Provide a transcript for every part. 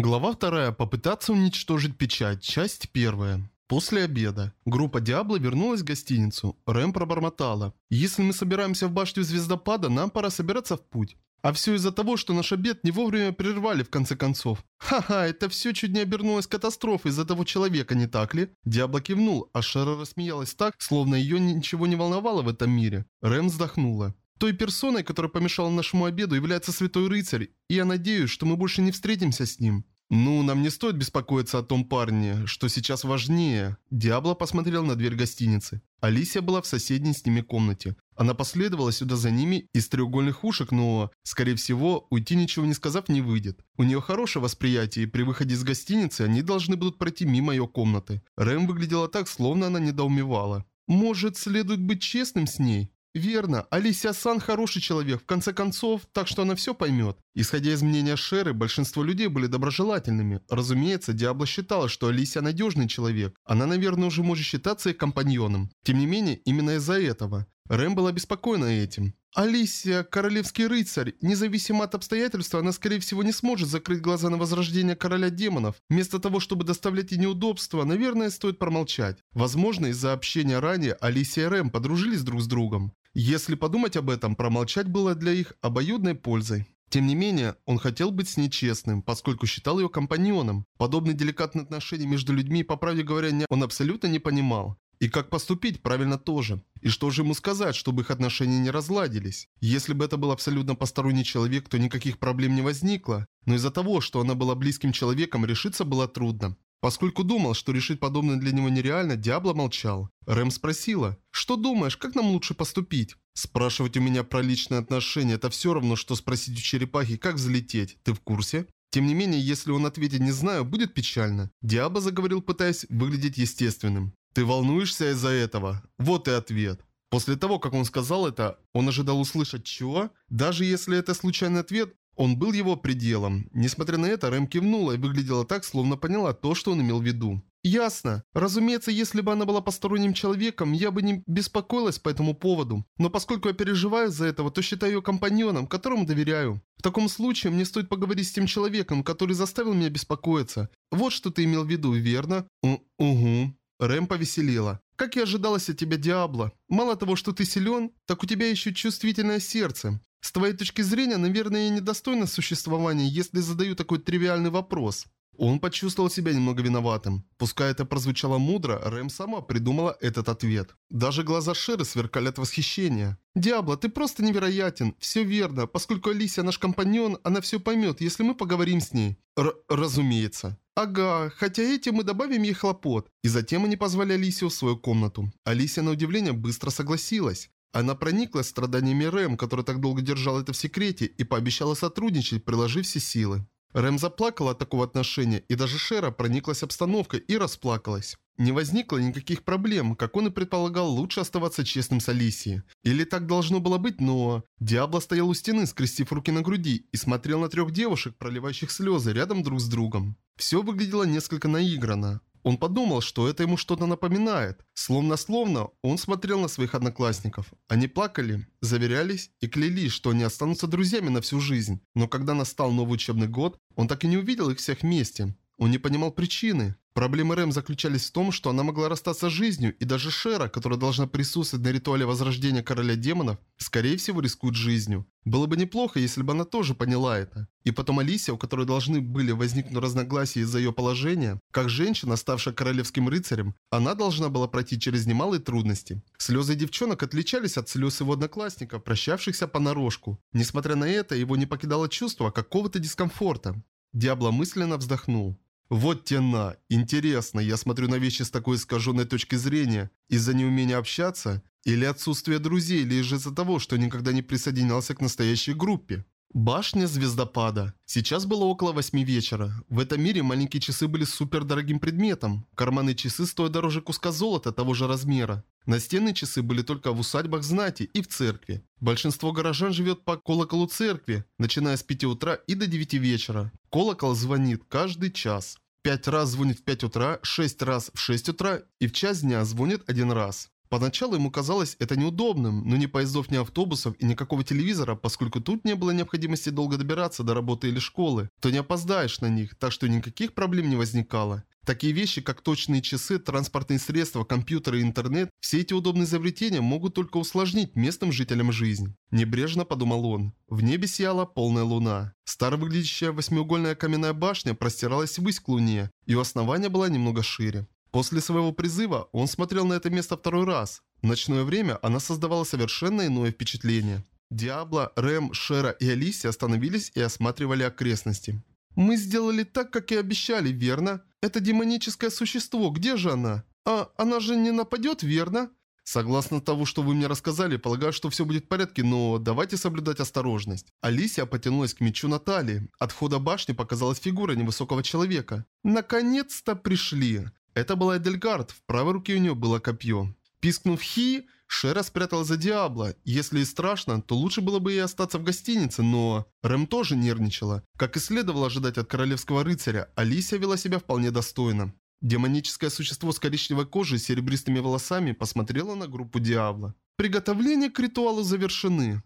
Глава 2. Попытаться уничтожить печать. Часть 1. После обеда. Группа Диабло вернулась в гостиницу. Рэм пробормотала. «Если мы собираемся в башню звездопада, нам пора собираться в путь». А все из-за того, что наш обед не вовремя прервали в конце концов. Ха-ха, это все чуть не обернулось катастрофой из-за того человека, не так ли? Диабло кивнул, а Шера рассмеялась так, словно ее ничего не волновало в этом мире. Рэм вздохнула. Той персоной, которая помешала нашему обеду, является Святой Рыцарь, и я надеюсь, что мы больше не встретимся с ним. Ну, нам не стоит беспокоиться о том парне, что сейчас важнее. Диабло посмотрел на дверь гостиницы. Алисия была в соседней с ними комнате. Она последовала сюда за ними из треугольных ушек, но, скорее всего, уйти ничего не сказав не выйдет. У нее хорошее восприятие, и при выходе из гостиницы они должны будут пройти мимо ее комнаты. Рэм выглядела так, словно она недоумевала. Может, следует быть честным с ней? Верно, Алисия Сан хороший человек, в конце концов, так что она все поймет. Исходя из мнения Шеры, большинство людей были доброжелательными. Разумеется, Диабло считала, что Алисия надежный человек. Она, наверное, уже может считаться их компаньоном. Тем не менее, именно из-за этого. Рэм была обеспокоена этим. Алисия, королевский рыцарь. Независимо от обстоятельств, она, скорее всего, не сможет закрыть глаза на возрождение короля демонов. Вместо того, чтобы доставлять ей неудобства, наверное, стоит промолчать. Возможно, из-за общения ранее Алисия и Рэм подружились друг с другом. Если подумать об этом, промолчать было для их обоюдной пользой. Тем не менее, он хотел быть с ней честным, поскольку считал ее компаньоном. Подобные деликатные отношения между людьми, по правде говоря, он абсолютно не понимал. И как поступить правильно тоже. И что же ему сказать, чтобы их отношения не разладились? Если бы это был абсолютно посторонний человек, то никаких проблем не возникло. Но из-за того, что она была близким человеком, решиться было трудно. Поскольку думал, что решить подобное для него нереально, Диабло молчал. Рэм спросила, «Что думаешь, как нам лучше поступить?» «Спрашивать у меня про личные отношения – это все равно, что спросить у черепахи, как взлететь. Ты в курсе?» Тем не менее, если он ответит «не знаю», будет печально. Диабло заговорил, пытаясь выглядеть естественным. «Ты волнуешься из-за этого?» Вот и ответ. После того, как он сказал это, он ожидал услышать «чего?». Даже если это случайный ответ, он был его пределом. Несмотря на это, Рэм кивнула и выглядела так, словно поняла то, что он имел в виду. «Ясно. Разумеется, если бы она была посторонним человеком, я бы не беспокоилась по этому поводу. Но поскольку я переживаю за этого, то считаю ее компаньоном, которому доверяю. В таком случае мне стоит поговорить с тем человеком, который заставил меня беспокоиться. Вот что ты имел в виду, верно?» У «Угу». Рэм повеселела. «Как и ожидалось от тебя, Диабло. Мало того, что ты силен, так у тебя еще чувствительное сердце. С твоей точки зрения, наверное, я недостойна существования, если задаю такой тривиальный вопрос». Он почувствовал себя немного виноватым. Пускай это прозвучало мудро, Рэм сама придумала этот ответ. Даже глаза Шеры сверкали от восхищения. «Диабло, ты просто невероятен. Все верно. Поскольку Алисия наш компаньон, она все поймет, если мы поговорим с ней». Р разумеется. Ага, хотя этим мы добавим ей хлопот. И затем они позвали Алисию в свою комнату. Алисия, на удивление, быстро согласилась. Она прониклась страданиями Рэм, который так долго держал это в секрете, и пообещала сотрудничать, приложив все силы. Рэм заплакала от такого отношения, и даже Шера прониклась обстановкой и расплакалась. Не возникло никаких проблем, как он и предполагал, лучше оставаться честным с Алисией. Или так должно было быть, но... Диабло стоял у стены, скрестив руки на груди, и смотрел на трех девушек, проливающих слезы рядом друг с другом. Все выглядело несколько наигранно. Он подумал, что это ему что-то напоминает. Словно-словно он смотрел на своих одноклассников. Они плакали, заверялись и клялись, что они останутся друзьями на всю жизнь. Но когда настал новый учебный год, он так и не увидел их всех вместе. Он не понимал причины. Проблемы Рэм заключались в том, что она могла расстаться с жизнью, и даже Шера, которая должна присутствовать на ритуале возрождения короля демонов, скорее всего рискует жизнью. Было бы неплохо, если бы она тоже поняла это. И потом Алисия, у которой должны были возникнуть разногласия из-за ее положения, как женщина, ставшая королевским рыцарем, она должна была пройти через немалые трудности. Слезы девчонок отличались от слез его одноклассников, прощавшихся понарошку. Несмотря на это, его не покидало чувство какого-то дискомфорта. Диабло мысленно вздохнул. Вот тена. Интересно, я смотрю на вещи с такой искаженной точки зрения из-за неумения общаться или отсутствия друзей, или из-за того, что никогда не присоединялся к настоящей группе. Башня звездопада. Сейчас было около восьми вечера. В этом мире маленькие часы были супер дорогим предметом. Карманные часы стоят дороже куска золота того же размера. Настенные часы были только в усадьбах знати и в церкви. Большинство горожан живет по колоколу церкви, начиная с 5 утра и до 9 вечера. Колокол звонит каждый час. Пять раз звонит в 5 утра, шесть раз в 6 утра и в час дня звонит один раз. Поначалу ему казалось это неудобным, но ни поездов, ни автобусов и никакого телевизора, поскольку тут не было необходимости долго добираться до работы или школы, то не опоздаешь на них, так что никаких проблем не возникало. Такие вещи, как точные часы, транспортные средства, компьютеры и интернет, все эти удобные изобретения могут только усложнить местным жителям жизнь. Небрежно подумал он. В небе сияла полная луна. Старо выглядящая восьмиугольная каменная башня простиралась ввысь к луне, и у основания была немного шире. После своего призыва он смотрел на это место второй раз. В ночное время она создавала совершенно иное впечатление. Диабло, Рэм, Шера и Алисия остановились и осматривали окрестности. «Мы сделали так, как и обещали, верно? Это демоническое существо, где же она? А, она же не нападет, верно?» Согласно того, что вы мне рассказали, полагаю, что все будет в порядке, но давайте соблюдать осторожность. Алисия потянулась к мечу Натальи. От входа башни показалась фигура невысокого человека. Наконец-то пришли. Это была Эдельгард, в правой руке у нее было копье. Пискнув «Хи», Шера спрятала за Диабло. Если и страшно, то лучше было бы ей остаться в гостинице, но... Рэм тоже нервничала. Как и следовало ожидать от королевского рыцаря, Алисия вела себя вполне достойно. Демоническое существо с коричневой кожей и серебристыми волосами посмотрело на группу Диабло. Приготовления к ритуалу завершены.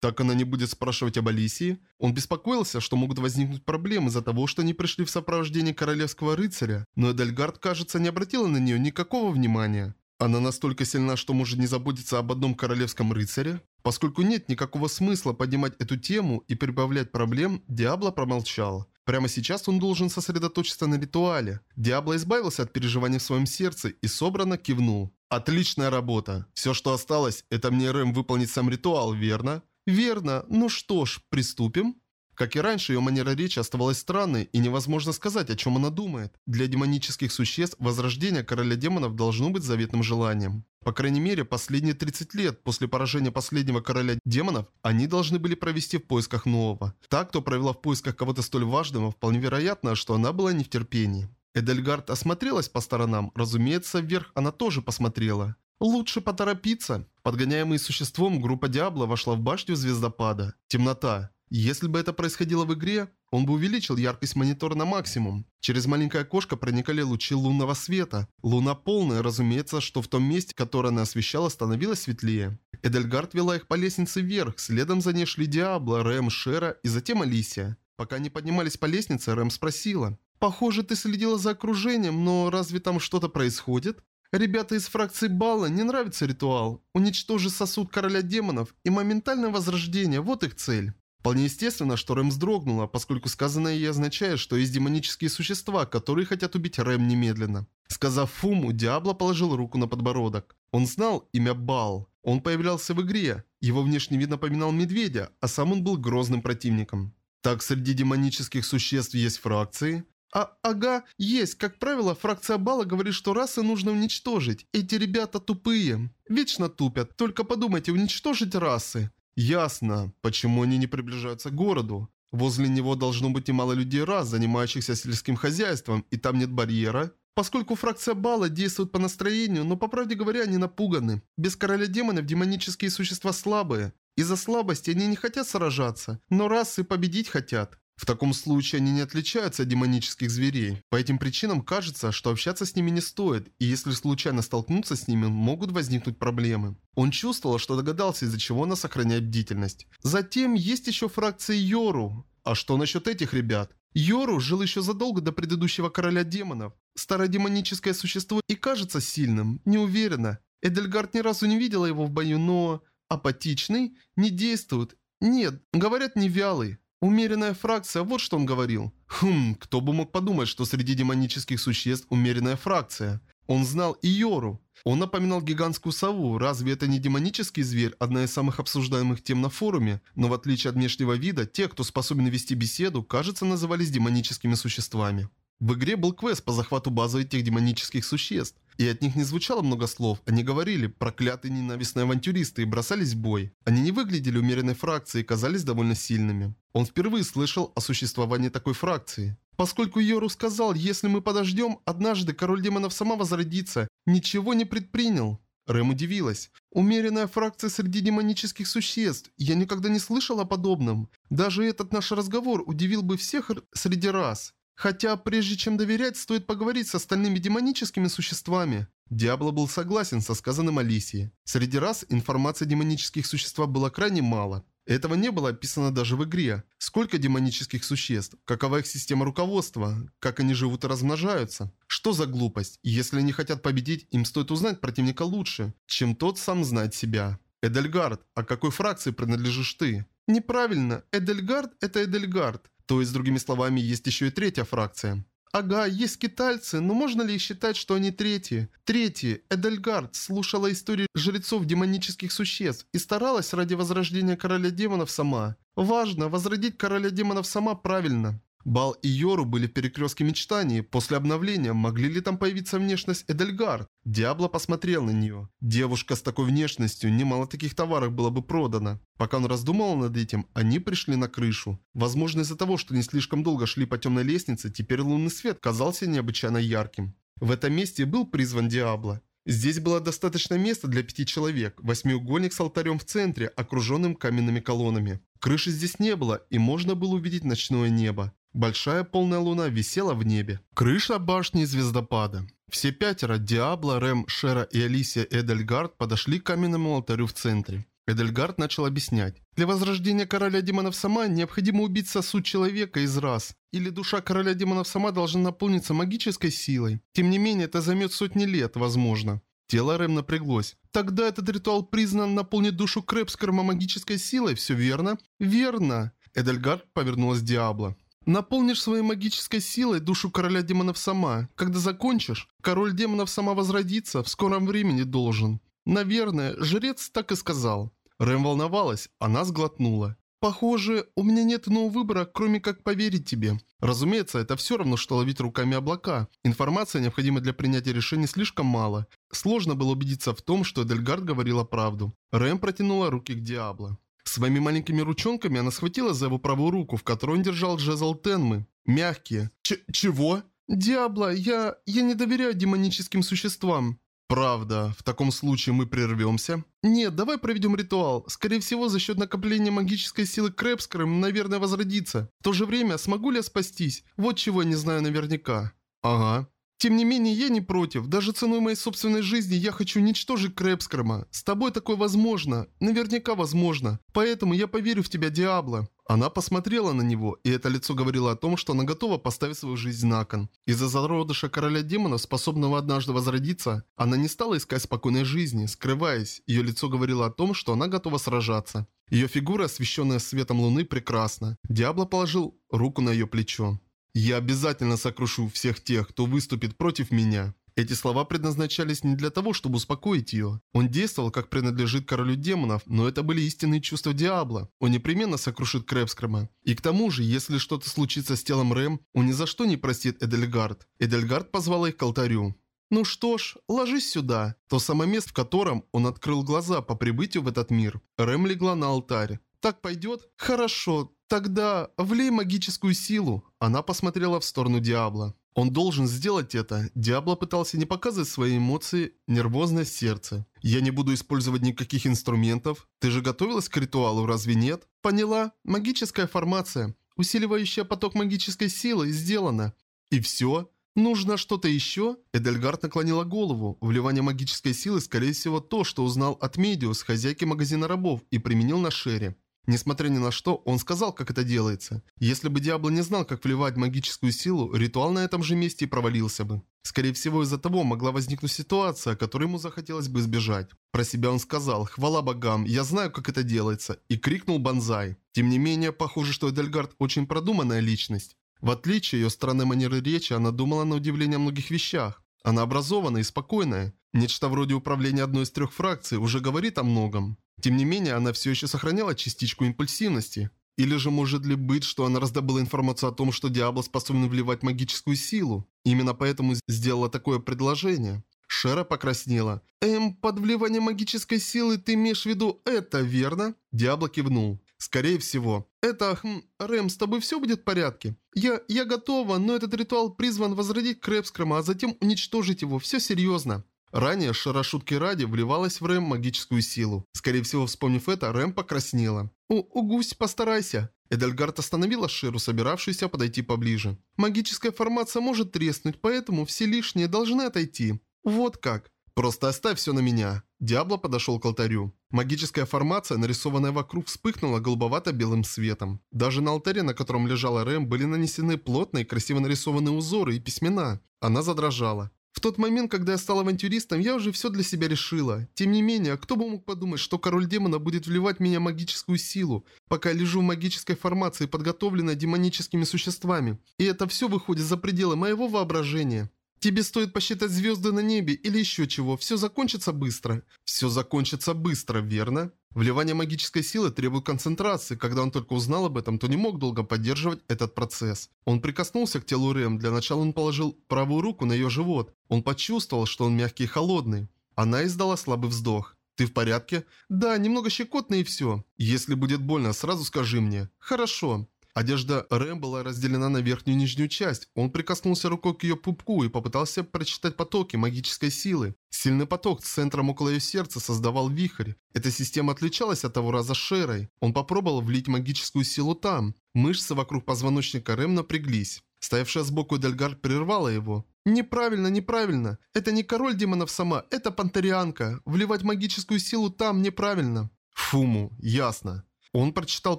Так она не будет спрашивать об Алисии? Он беспокоился, что могут возникнуть проблемы из-за того, что они пришли в сопровождении королевского рыцаря, но Эдельгард, кажется, не обратила на нее никакого внимания. Она настолько сильна, что может не заботиться об одном королевском рыцаре? Поскольку нет никакого смысла поднимать эту тему и прибавлять проблем, Диабло промолчал. Прямо сейчас он должен сосредоточиться на ритуале. Диабло избавился от переживаний в своем сердце и собрано кивнул. «Отличная работа. Все, что осталось, это мне Рэм выполнить сам ритуал, верно?» «Верно. Ну что ж, приступим?» Как и раньше, ее манера речи оставалась странной, и невозможно сказать, о чем она думает. Для демонических существ возрождение короля демонов должно быть заветным желанием. По крайней мере, последние 30 лет после поражения последнего короля демонов, они должны были провести в поисках нового. Та, кто провела в поисках кого-то столь важного, вполне вероятно, что она была не в терпении. Эдельгард осмотрелась по сторонам, разумеется, вверх она тоже посмотрела. Лучше поторопиться. Подгоняемый существом, группа Диабло вошла в башню звездопада. Темнота. Если бы это происходило в игре, он бы увеличил яркость монитора на максимум. Через маленькое окошко проникали лучи лунного света. Луна полная, разумеется, что в том месте, которое она освещала, становилось светлее. Эдельгард вела их по лестнице вверх, следом за ней шли Диабло, Рэм, Шера и затем Алисия. Пока они поднимались по лестнице, Рэм спросила. «Похоже, ты следила за окружением, но разве там что-то происходит?» Ребята из фракции Балла не нравится ритуал. Уничтожить сосуд короля демонов и моментальное возрождение – вот их цель. Вполне естественно, что Рэм вздрогнула, поскольку сказанное ей означает, что есть демонические существа, которые хотят убить Рэм немедленно. Сказав Фуму, Диабло положил руку на подбородок. Он знал имя Бал. Он появлялся в игре. Его внешний вид напоминал медведя, а сам он был грозным противником. Так среди демонических существ есть фракции? А, ага, есть. Как правило, фракция Бала говорит, что расы нужно уничтожить. Эти ребята тупые. Вечно тупят. Только подумайте, уничтожить расы. Ясно, почему они не приближаются к городу. Возле него должно быть немало людей рас, занимающихся сельским хозяйством, и там нет барьера. Поскольку фракция Бала действует по настроению, но по правде говоря, они напуганы. Без короля демонов демонические существа слабые. Из-за слабости они не хотят сражаться, но расы победить хотят. В таком случае они не отличаются от демонических зверей. По этим причинам кажется, что общаться с ними не стоит, и если случайно столкнуться с ними, могут возникнуть проблемы. Он чувствовал, что догадался, из-за чего она сохраняет бдительность. Затем есть еще фракция Йору. А что насчет этих ребят? Йору жил еще задолго до предыдущего короля демонов. Старое демоническое существо и кажется сильным, не уверена. Эдельгард ни разу не видела его в бою, но... Апатичный? Не действует. Нет, говорят, не вялый. Умеренная фракция, вот что он говорил. Хм, кто бы мог подумать, что среди демонических существ умеренная фракция. Он знал и Йору. Он напоминал гигантскую сову. Разве это не демонический зверь, одна из самых обсуждаемых тем на форуме? Но в отличие от внешнего вида, те, кто способен вести беседу, кажется, назывались демоническими существами. В игре был квест по захвату базы этих демонических существ. И от них не звучало много слов. Они говорили «проклятые ненавистные авантюристы» и бросались в бой. Они не выглядели умеренной фракцией и казались довольно сильными. Он впервые слышал о существовании такой фракции. Поскольку Йору сказал, если мы подождем, однажды король демонов сама возродится, ничего не предпринял. Рэм удивилась. Умеренная фракция среди демонических существ. Я никогда не слышал о подобном. Даже этот наш разговор удивил бы всех среди рас. Хотя, прежде чем доверять, стоит поговорить с остальными демоническими существами. Диабло был согласен со сказанным Алисией. Среди рас информации о демонических существах было крайне мало. Этого не было описано даже в игре. Сколько демонических существ? Какова их система руководства? Как они живут и размножаются? Что за глупость? Если они хотят победить, им стоит узнать противника лучше, чем тот сам знает себя. Эдельгард, а какой фракции принадлежишь ты? Неправильно, Эдельгард – это Эдельгард. То есть, другими словами, есть еще и третья фракция. Ага, есть китайцы, но можно ли считать, что они третьи? Третьи, Эдельгард, слушала истории жрецов демонических существ и старалась ради возрождения короля демонов сама. Важно, возродить короля демонов сама правильно. Бал и Йору были в мечтаний. После обновления могли ли там появиться внешность Эдельгард? Диабло посмотрел на нее. Девушка с такой внешностью, немало таких товаров было бы продано. Пока он раздумывал над этим, они пришли на крышу. Возможно из-за того, что не слишком долго шли по темной лестнице, теперь лунный свет казался необычайно ярким. В этом месте был призван Диабло. Здесь было достаточно места для пяти человек, восьмиугольник с алтарем в центре, окруженным каменными колоннами. Крыши здесь не было, и можно было увидеть ночное небо. Большая полная луна висела в небе. Крыша башни звездопада. Все пятеро, Диабло, Рэм, Шера и Алисия Эдельгард подошли к каменному алтарю в центре. Эдельгард начал объяснять. Для возрождения короля демонов сама необходимо убить сосуд человека из раз. Или душа короля демонов сама должна наполниться магической силой. Тем не менее, это займет сотни лет, возможно. Тело Рэм напряглось. Тогда этот ритуал признан наполнить душу Крэпскорма магической силой, все верно? Верно. Эдельгард повернулась к Диабло. Наполнишь своей магической силой душу короля демонов сама. Когда закончишь, король демонов сама возродится, в скором времени должен. Наверное, жрец так и сказал. Рэм волновалась, она сглотнула. «Похоже, у меня нет иного выбора, кроме как поверить тебе. Разумеется, это все равно, что ловить руками облака. Информации, необходимой для принятия решений, слишком мало. Сложно было убедиться в том, что Эдельгард говорила правду. Рэм протянула руки к Диабло. Своими маленькими ручонками она схватила за его правую руку, в которой он держал жезл Тенмы. Мягкие. Ч чего? Диабло, я... я не доверяю демоническим существам. Правда, в таком случае мы прервемся? Нет, давай проведем ритуал. Скорее всего, за счет накопления магической силы Крэпскрым, наверное, возродится. В то же время, смогу ли я спастись? Вот чего я не знаю наверняка. Ага. Тем не менее, я не против. Даже ценой моей собственной жизни я хочу уничтожить Крэпскрома. С тобой такое возможно. Наверняка возможно. Поэтому я поверю в тебя, Диабло. Она посмотрела на него, и это лицо говорило о том, что она готова поставить свою жизнь на кон. Из-за зародыша короля демонов, способного однажды возродиться, она не стала искать спокойной жизни, скрываясь. Ее лицо говорило о том, что она готова сражаться. Ее фигура, освещенная светом луны, прекрасна. Диабло положил руку на ее плечо. Я обязательно сокрушу всех тех, кто выступит против меня. Эти слова предназначались не для того, чтобы успокоить ее. Он действовал, как принадлежит королю демонов, но это были истинные чувства Диабло. Он непременно сокрушит Крэпскрома. И к тому же, если что-то случится с телом Рэм, он ни за что не простит Эдельгард. Эдельгард позвала их к алтарю. «Ну что ж, ложись сюда». То самое место, в котором он открыл глаза по прибытию в этот мир. Рэм легла на алтарь. «Так пойдет?» «Хорошо, тогда влей магическую силу». Она посмотрела в сторону Диабло. Он должен сделать это. Диабло пытался не показывать свои эмоции, нервозное сердце. Я не буду использовать никаких инструментов. Ты же готовилась к ритуалу, разве нет? Поняла? Магическая формация, усиливающая поток магической силы, сделана. И все? Нужно что-то еще? Эдельгард наклонила голову. Вливание магической силы, скорее всего, то, что узнал от Медиус, хозяйки магазина рабов, и применил на Шере. Несмотря ни на что, он сказал, как это делается. Если бы Диабло не знал, как вливать магическую силу, ритуал на этом же месте и провалился бы. Скорее всего, из-за того могла возникнуть ситуация, которой ему захотелось бы избежать. Про себя он сказал «Хвала богам, я знаю, как это делается» и крикнул «Банзай». Тем не менее, похоже, что Эдельгард очень продуманная личность. В отличие ее странной манеры речи, она думала на удивление о многих вещах. Она образованная и спокойная. Нечто вроде управления одной из трех фракций уже говорит о многом. Тем не менее, она все еще сохраняла частичку импульсивности. Или же может ли быть, что она раздобыла информацию о том, что Диабло способен вливать магическую силу? Именно поэтому сделала такое предложение. Шера покраснела. «Эм, под вливание магической силы ты имеешь в виду это, верно?» Диабло кивнул. «Скорее всего. Это, хм, Рэм, с тобой все будет в порядке? Я, я готова, но этот ритуал призван возродить Крэпскрома, а затем уничтожить его. Все серьезно». Ранее Шара шутки ради вливалась в Рэм магическую силу. Скорее всего, вспомнив это, Рэм покраснела. «О, о гусь, постарайся!» Эдельгард остановила Шеру, собиравшуюся подойти поближе. «Магическая формация может треснуть, поэтому все лишние должны отойти». «Вот как!» Просто оставь все на меня. Диабло подошел к алтарю. Магическая формация, нарисованная вокруг, вспыхнула голубовато-белым светом. Даже на алтаре, на котором лежала Рэм, были нанесены плотные, красиво нарисованные узоры и письмена. Она задрожала. В тот момент, когда я стала авантюристом, я уже все для себя решила. Тем не менее, кто бы мог подумать, что король демона будет вливать в меня магическую силу, пока я лежу в магической формации, подготовленной демоническими существами. И это все выходит за пределы моего воображения. Тебе стоит посчитать звезды на небе или еще чего. Все закончится быстро. Все закончится быстро, верно? Вливание магической силы требует концентрации. Когда он только узнал об этом, то не мог долго поддерживать этот процесс. Он прикоснулся к телу Рэм. Для начала он положил правую руку на ее живот. Он почувствовал, что он мягкий и холодный. Она издала слабый вздох. «Ты в порядке?» «Да, немного щекотно и все. Если будет больно, сразу скажи мне». «Хорошо». Одежда Рэм была разделена на верхнюю и нижнюю часть. Он прикоснулся рукой к ее пупку и попытался прочитать потоки магической силы. Сильный поток с центром около ее сердца создавал вихрь. Эта система отличалась от того раза Шерой. Он попробовал влить магическую силу там. Мышцы вокруг позвоночника Рэм напряглись. Стоявшая сбоку Дельгар прервала его. «Неправильно, неправильно. Это не король демонов сама, это пантерианка. Вливать магическую силу там неправильно». Фуму, ясно. Он прочитал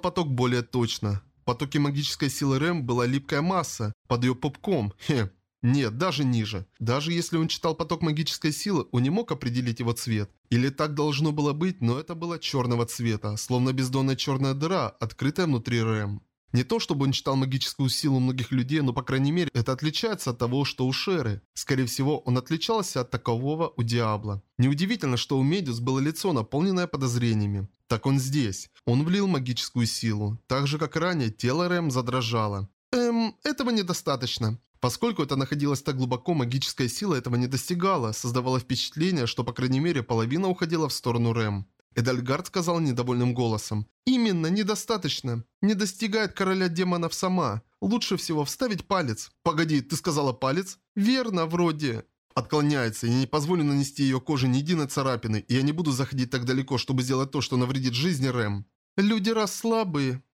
поток более точно потоке магической силы Рэм была липкая масса под ее пупком. Хе. Нет, даже ниже. Даже если он читал поток магической силы, он не мог определить его цвет. Или так должно было быть, но это было черного цвета, словно бездонная черная дыра, открытая внутри Рэм. Не то чтобы он читал магическую силу многих людей, но по крайней мере это отличается от того, что у Шеры. Скорее всего, он отличался от такового у Диабло. Неудивительно, что у Медиус было лицо, наполненное подозрениями. Так он здесь. Он влил магическую силу. Так же, как ранее, тело Рэм задрожало. Эм, этого недостаточно. Поскольку это находилось так глубоко, магическая сила этого не достигала, создавало впечатление, что по крайней мере половина уходила в сторону Рэм. Эдальгард сказал недовольным голосом. «Именно, недостаточно. Не достигает короля демонов сама. Лучше всего вставить палец». «Погоди, ты сказала палец?» «Верно, вроде». Отклоняется, я не позволю нанести ее коже ни единой царапины, и я не буду заходить так далеко, чтобы сделать то, что навредит жизни Рэм. Люди раз.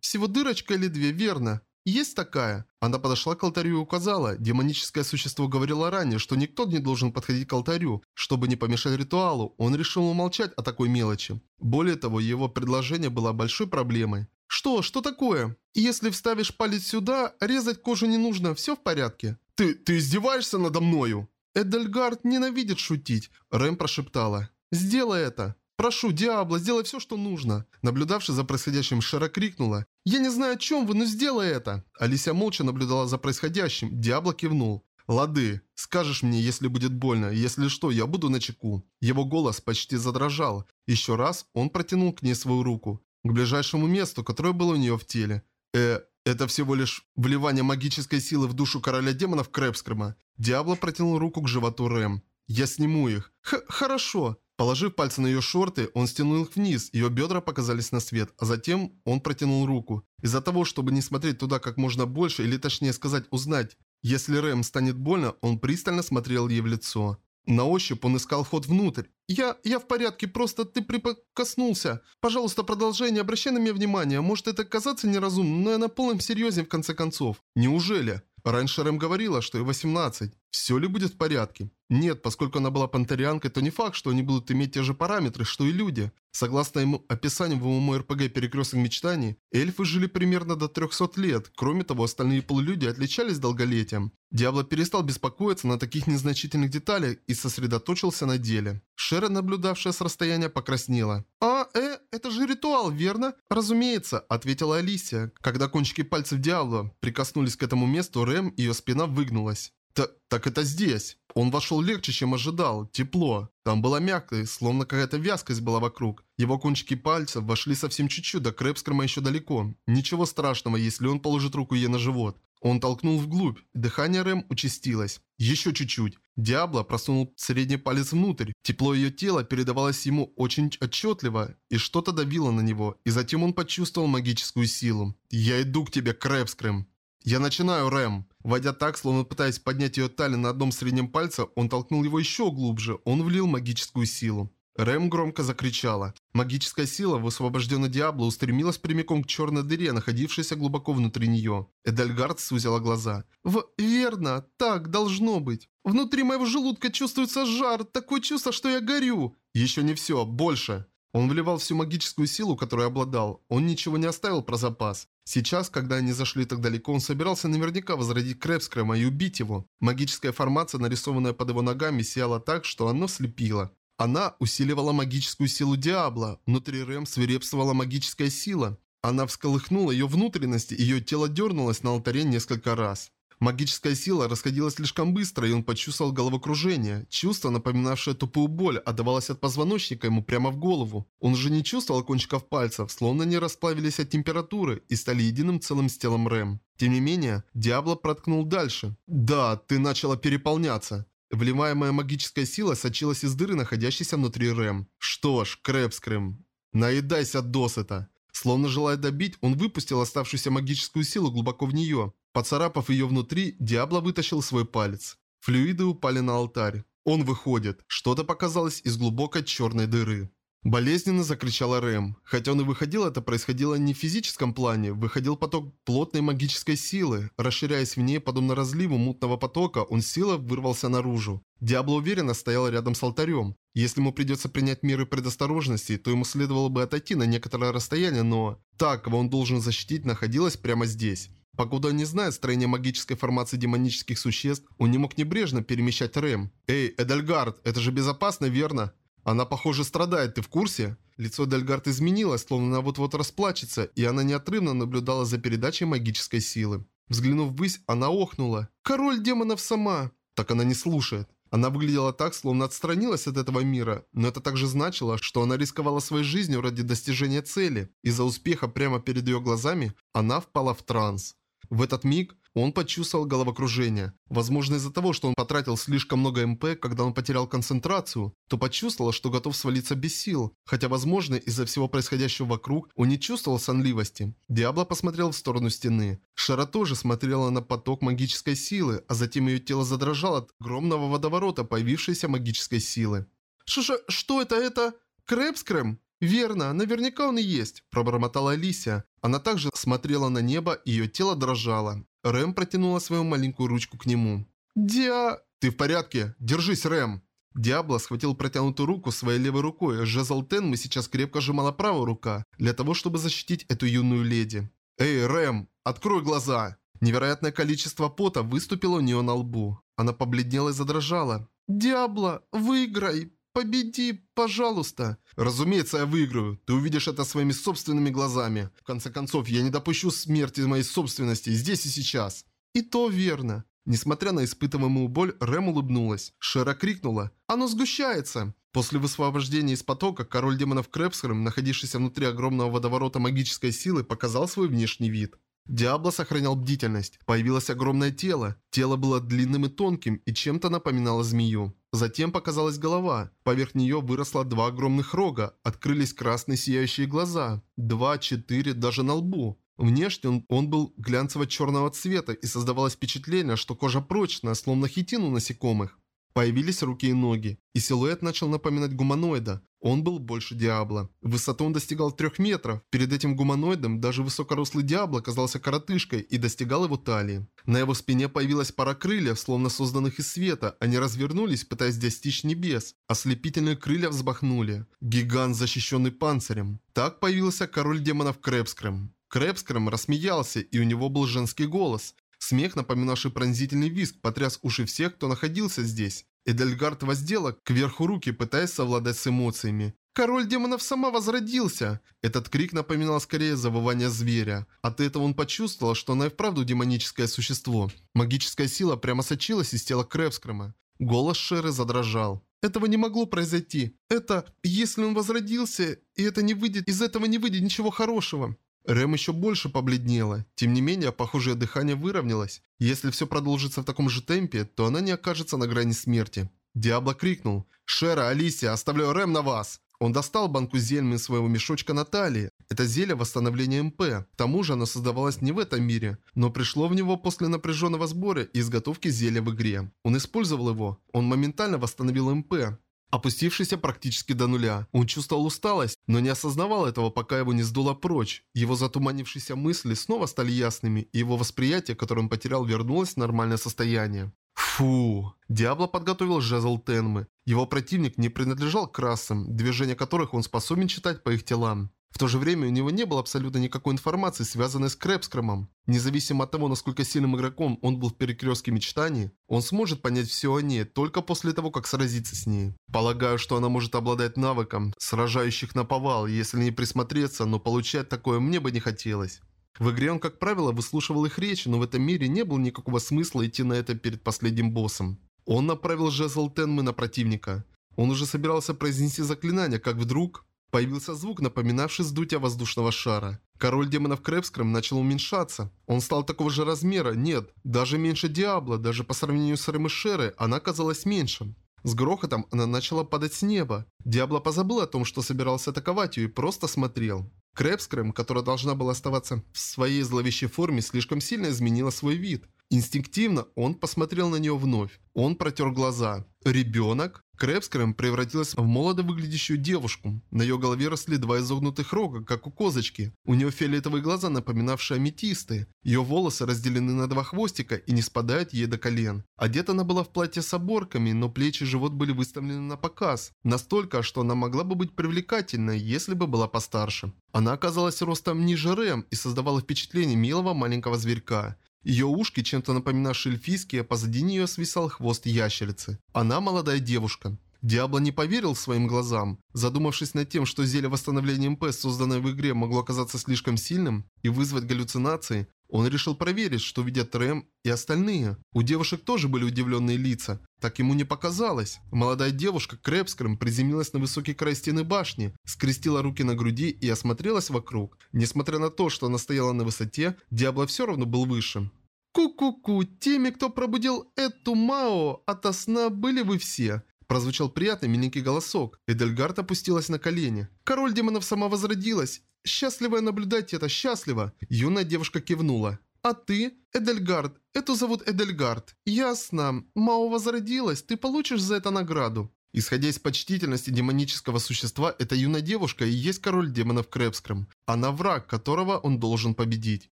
Всего дырочка или две, верно? «Есть такая?» Она подошла к алтарю и указала. Демоническое существо говорило ранее, что никто не должен подходить к алтарю. Чтобы не помешать ритуалу, он решил умолчать о такой мелочи. Более того, его предложение было большой проблемой. «Что? Что такое? Если вставишь палец сюда, резать кожу не нужно, все в порядке». «Ты... ты издеваешься надо мною?» «Эдельгард ненавидит шутить», – Рэм прошептала. «Сделай это!» «Прошу, Диабло, сделай все, что нужно!» Наблюдавший за происходящим, Шера крикнула. «Я не знаю, о чем вы, но сделай это!» Алисия молча наблюдала за происходящим. Диабло кивнул. «Лады, скажешь мне, если будет больно, если что, я буду на чеку». Его голос почти задрожал. Еще раз он протянул к ней свою руку. К ближайшему месту, которое было у нее в теле. Э, это всего лишь вливание магической силы в душу короля демонов Крэпскрема. Диабло протянул руку к животу Рэм. «Я сниму их». Х «Хорошо». Положив пальцы на ее шорты, он стянул их вниз, ее бедра показались на свет, а затем он протянул руку. Из-за того, чтобы не смотреть туда как можно больше, или точнее сказать, узнать, если Рэм станет больно, он пристально смотрел ей в лицо. На ощупь он искал вход внутрь. «Я... я в порядке, просто ты прикоснулся. Пожалуйста, продолжай, не обращай на меня внимания. Может это казаться неразумным, но я на полном серьезе в конце концов». «Неужели?» Раньше Рэм говорила, что ей 18. Все ли будет в порядке? Нет, поскольку она была пантерианкой, то не факт, что они будут иметь те же параметры, что и люди. Согласно ему описанию в ММО-РПГ «Перекресток мечтаний», эльфы жили примерно до 300 лет. Кроме того, остальные полулюди отличались долголетием. Диабло перестал беспокоиться на таких незначительных деталях и сосредоточился на деле. Шера, наблюдавшая с расстояния, покраснела. «А, э, это же ритуал, верно?» «Разумеется», — ответила Алисия. Когда кончики пальцев Диабло прикоснулись к этому месту, Рэм, ее спина выгнулась. «Так, так это здесь!» Он вошел легче, чем ожидал. Тепло. Там была мягкость, словно какая-то вязкость была вокруг. Его кончики пальцев вошли совсем чуть-чуть, до Крэпскрома еще далеко. Ничего страшного, если он положит руку ей на живот. Он толкнул вглубь. Дыхание Рэм участилось. Еще чуть-чуть. Диабло просунул средний палец внутрь. Тепло ее тела передавалось ему очень отчетливо, и что-то давило на него. И затем он почувствовал магическую силу. «Я иду к тебе, Крэпскрэм!» «Я начинаю, Рэм!» Войдя так, словно пытаясь поднять ее талию на одном среднем пальце, он толкнул его еще глубже. Он влил магическую силу. Рэм громко закричала. Магическая сила, высвобожденная Диабло, устремилась прямиком к черной дыре, находившейся глубоко внутри нее. Эдельгард сузила глаза. «В... верно, так должно быть». Внутри моего желудка чувствуется жар, такое чувство, что я горю. Еще не все, больше. Он вливал всю магическую силу, которую обладал. Он ничего не оставил про запас. Сейчас, когда они зашли так далеко, он собирался наверняка возродить Крэпскрэма и убить его. Магическая формация, нарисованная под его ногами, сияла так, что оно слепило. Она усиливала магическую силу Диабло. Внутри Рэм свирепствовала магическая сила. Она всколыхнула ее внутренности, ее тело дернулось на алтаре несколько раз. Магическая сила расходилась слишком быстро, и он почувствовал головокружение. Чувство, напоминавшее тупую боль, отдавалось от позвоночника ему прямо в голову. Он же не чувствовал кончиков пальцев, словно они расплавились от температуры и стали единым целым с телом Рэм. Тем не менее, Диабло проткнул дальше. «Да, ты начала переполняться». Вливаемая магическая сила сочилась из дыры, находящейся внутри Рэм. Что ж, Крэпскрым, наедайся досыта. Словно желая добить, он выпустил оставшуюся магическую силу глубоко в нее. Поцарапав ее внутри, Диабло вытащил свой палец. Флюиды упали на алтарь. Он выходит. Что-то показалось из глубокой черной дыры. Болезненно закричала Рэм. Хотя он и выходил, это происходило не в физическом плане. Выходил поток плотной магической силы. Расширяясь в ней, подобно разливу мутного потока, он сила вырвался наружу. Диабло уверенно стоял рядом с алтарем. Если ему придется принять меры предосторожности, то ему следовало бы отойти на некоторое расстояние, но... Так, кого он должен защитить, находилась прямо здесь. Покуда он не знает строения магической формации демонических существ, он не мог небрежно перемещать Рэм. «Эй, Эдальгард, это же безопасно, верно?» Она, похоже, страдает, ты в курсе? Лицо Дельгард изменилось, словно она вот-вот расплачется, и она неотрывно наблюдала за передачей магической силы. Взглянув ввысь, она охнула. «Король демонов сама!» Так она не слушает. Она выглядела так, словно отстранилась от этого мира, но это также значило, что она рисковала своей жизнью ради достижения цели. Из-за успеха прямо перед ее глазами она впала в транс. В этот миг он почувствовал головокружение. Возможно из-за того, что он потратил слишком много МП, когда он потерял концентрацию, то почувствовал, что готов свалиться без сил. Хотя возможно из-за всего происходящего вокруг он не чувствовал сонливости. Диабло посмотрел в сторону стены. Шара тоже смотрела на поток магической силы, а затем ее тело задрожало от огромного водоворота появившейся магической силы. «Ш-ш... что это? Это... Крэпскрэм?» «Верно, наверняка он и есть», – пробормотала Алисия. Она также смотрела на небо, ее тело дрожало. Рэм протянула свою маленькую ручку к нему. «Диа...» «Ты в порядке? Держись, Рэм!» Диабло схватил протянутую руку своей левой рукой. Жезл Тенмы сейчас крепко сжимала правая рука, для того, чтобы защитить эту юную леди. «Эй, Рэм, открой глаза!» Невероятное количество пота выступило у нее на лбу. Она побледнела и задрожала. «Диабло, выиграй! Победи, пожалуйста!» «Разумеется, я выиграю. Ты увидишь это своими собственными глазами. В конце концов, я не допущу смерти моей собственности здесь и сейчас». «И то верно». Несмотря на испытываемую боль, Рэм улыбнулась. Шера крикнула «Оно сгущается!» После высвобождения из потока, король демонов Крэпсхерм, находившийся внутри огромного водоворота магической силы, показал свой внешний вид. Диабло сохранял бдительность. Появилось огромное тело. Тело было длинным и тонким и чем-то напоминало змею. Затем показалась голова. Поверх нее выросло два огромных рога. Открылись красные сияющие глаза. Два, четыре, даже на лбу. Внешне он, он был глянцево-черного цвета и создавалось впечатление, что кожа прочная, словно хитин у насекомых. Появились руки и ноги, и силуэт начал напоминать гуманоида. Он был больше Диабло. Высоту он достигал трех метров. Перед этим гуманоидом даже высокорослый Диабло казался коротышкой и достигал его талии. На его спине появилась пара крыльев, словно созданных из света. Они развернулись, пытаясь достичь небес. Ослепительные крылья взбахнули. Гигант, защищенный панцирем. Так появился король демонов Крэпскрэм. Крэпскрэм рассмеялся, и у него был женский голос. Смех, напоминавший пронзительный визг, потряс уши всех, кто находился здесь. Эдельгард воздела кверху руки, пытаясь совладать с эмоциями. «Король демонов сама возродился!» Этот крик напоминал скорее завывание зверя. От этого он почувствовал, что она и вправду демоническое существо. Магическая сила прямо сочилась из тела Кревскрома. Голос Шеры задрожал. Этого не могло произойти. Это, если он возродился, и это не выйдет, из этого не выйдет ничего хорошего. Рэм еще больше побледнела. Тем не менее, похожее дыхание выровнялось. Если все продолжится в таком же темпе, то она не окажется на грани смерти. Диабло крикнул. «Шера, Алисия, оставляю Рэм на вас!» Он достал банку зельми из своего мешочка на талии. Это зелье восстановления МП. К тому же оно создавалось не в этом мире, но пришло в него после напряженного сбора и изготовки зелья в игре. Он использовал его. Он моментально восстановил МП. Опустившийся практически до нуля. Он чувствовал усталость, но не осознавал этого, пока его не сдуло прочь. Его затуманившиеся мысли снова стали ясными, и его восприятие, которое он потерял, вернулось в нормальное состояние. Фу. Диабло подготовил жезл Тенмы. Его противник не принадлежал к расам, движения которых он способен читать по их телам. В то же время у него не было абсолютно никакой информации, связанной с Крэпскромом. Независимо от того, насколько сильным игроком он был в перекрестке мечтаний, он сможет понять все о ней только после того, как сразится с ней. Полагаю, что она может обладать навыком, сражающих на повал, если не присмотреться, но получать такое мне бы не хотелось. В игре он, как правило, выслушивал их речи, но в этом мире не было никакого смысла идти на это перед последним боссом. Он направил жезл Тенмы на противника. Он уже собирался произнести заклинание, как вдруг... Появился звук, напоминавший сдутие воздушного шара. Король демонов Крэпскрэм начал уменьшаться. Он стал такого же размера, нет, даже меньше Диабло, даже по сравнению с Шеры она казалась меньше. С грохотом она начала падать с неба. Диабло позабыл о том, что собирался атаковать ее и просто смотрел. Крэпскрэм, которая должна была оставаться в своей зловещей форме, слишком сильно изменила свой вид. Инстинктивно он посмотрел на нее вновь. Он протер глаза. Ребенок? Крэпскрэм превратилась в молодо выглядящую девушку. На ее голове росли два изогнутых рога, как у козочки. У нее фиолетовые глаза, напоминавшие аметисты. Ее волосы разделены на два хвостика и не спадают ей до колен. Одета она была в платье с оборками, но плечи и живот были выставлены на показ. Настолько, что она могла бы быть привлекательной, если бы была постарше. Она оказалась ростом ниже Рэм и создавала впечатление милого маленького зверька. Ее ушки, чем-то напоминавшие эльфийские, а позади нее свисал хвост ящерицы. Она молодая девушка. Диабло не поверил своим глазам. Задумавшись над тем, что зелье восстановления МП, созданное в игре, могло оказаться слишком сильным и вызвать галлюцинации, он решил проверить, что видят Рэм и остальные. У девушек тоже были удивленные лица. Так ему не показалось. Молодая девушка Крэпскрым приземлилась на высокий край стены башни, скрестила руки на груди и осмотрелась вокруг. Несмотря на то, что она стояла на высоте, Диабло все равно был выше. «Ку-ку-ку, теми, кто пробудил эту Мао, ото сна были вы все». Прозвучал приятный миленький голосок. Эдельгард опустилась на колени. Король демонов сама возродилась. Счастливая наблюдать это, счастливо. Юная девушка кивнула. А ты, Эдельгард, эту зовут Эдельгард. Ясно. Мао возродилась, ты получишь за это награду. Исходя из почтительности демонического существа, эта юная девушка и есть король демонов Крэпскром. Она враг, которого он должен победить.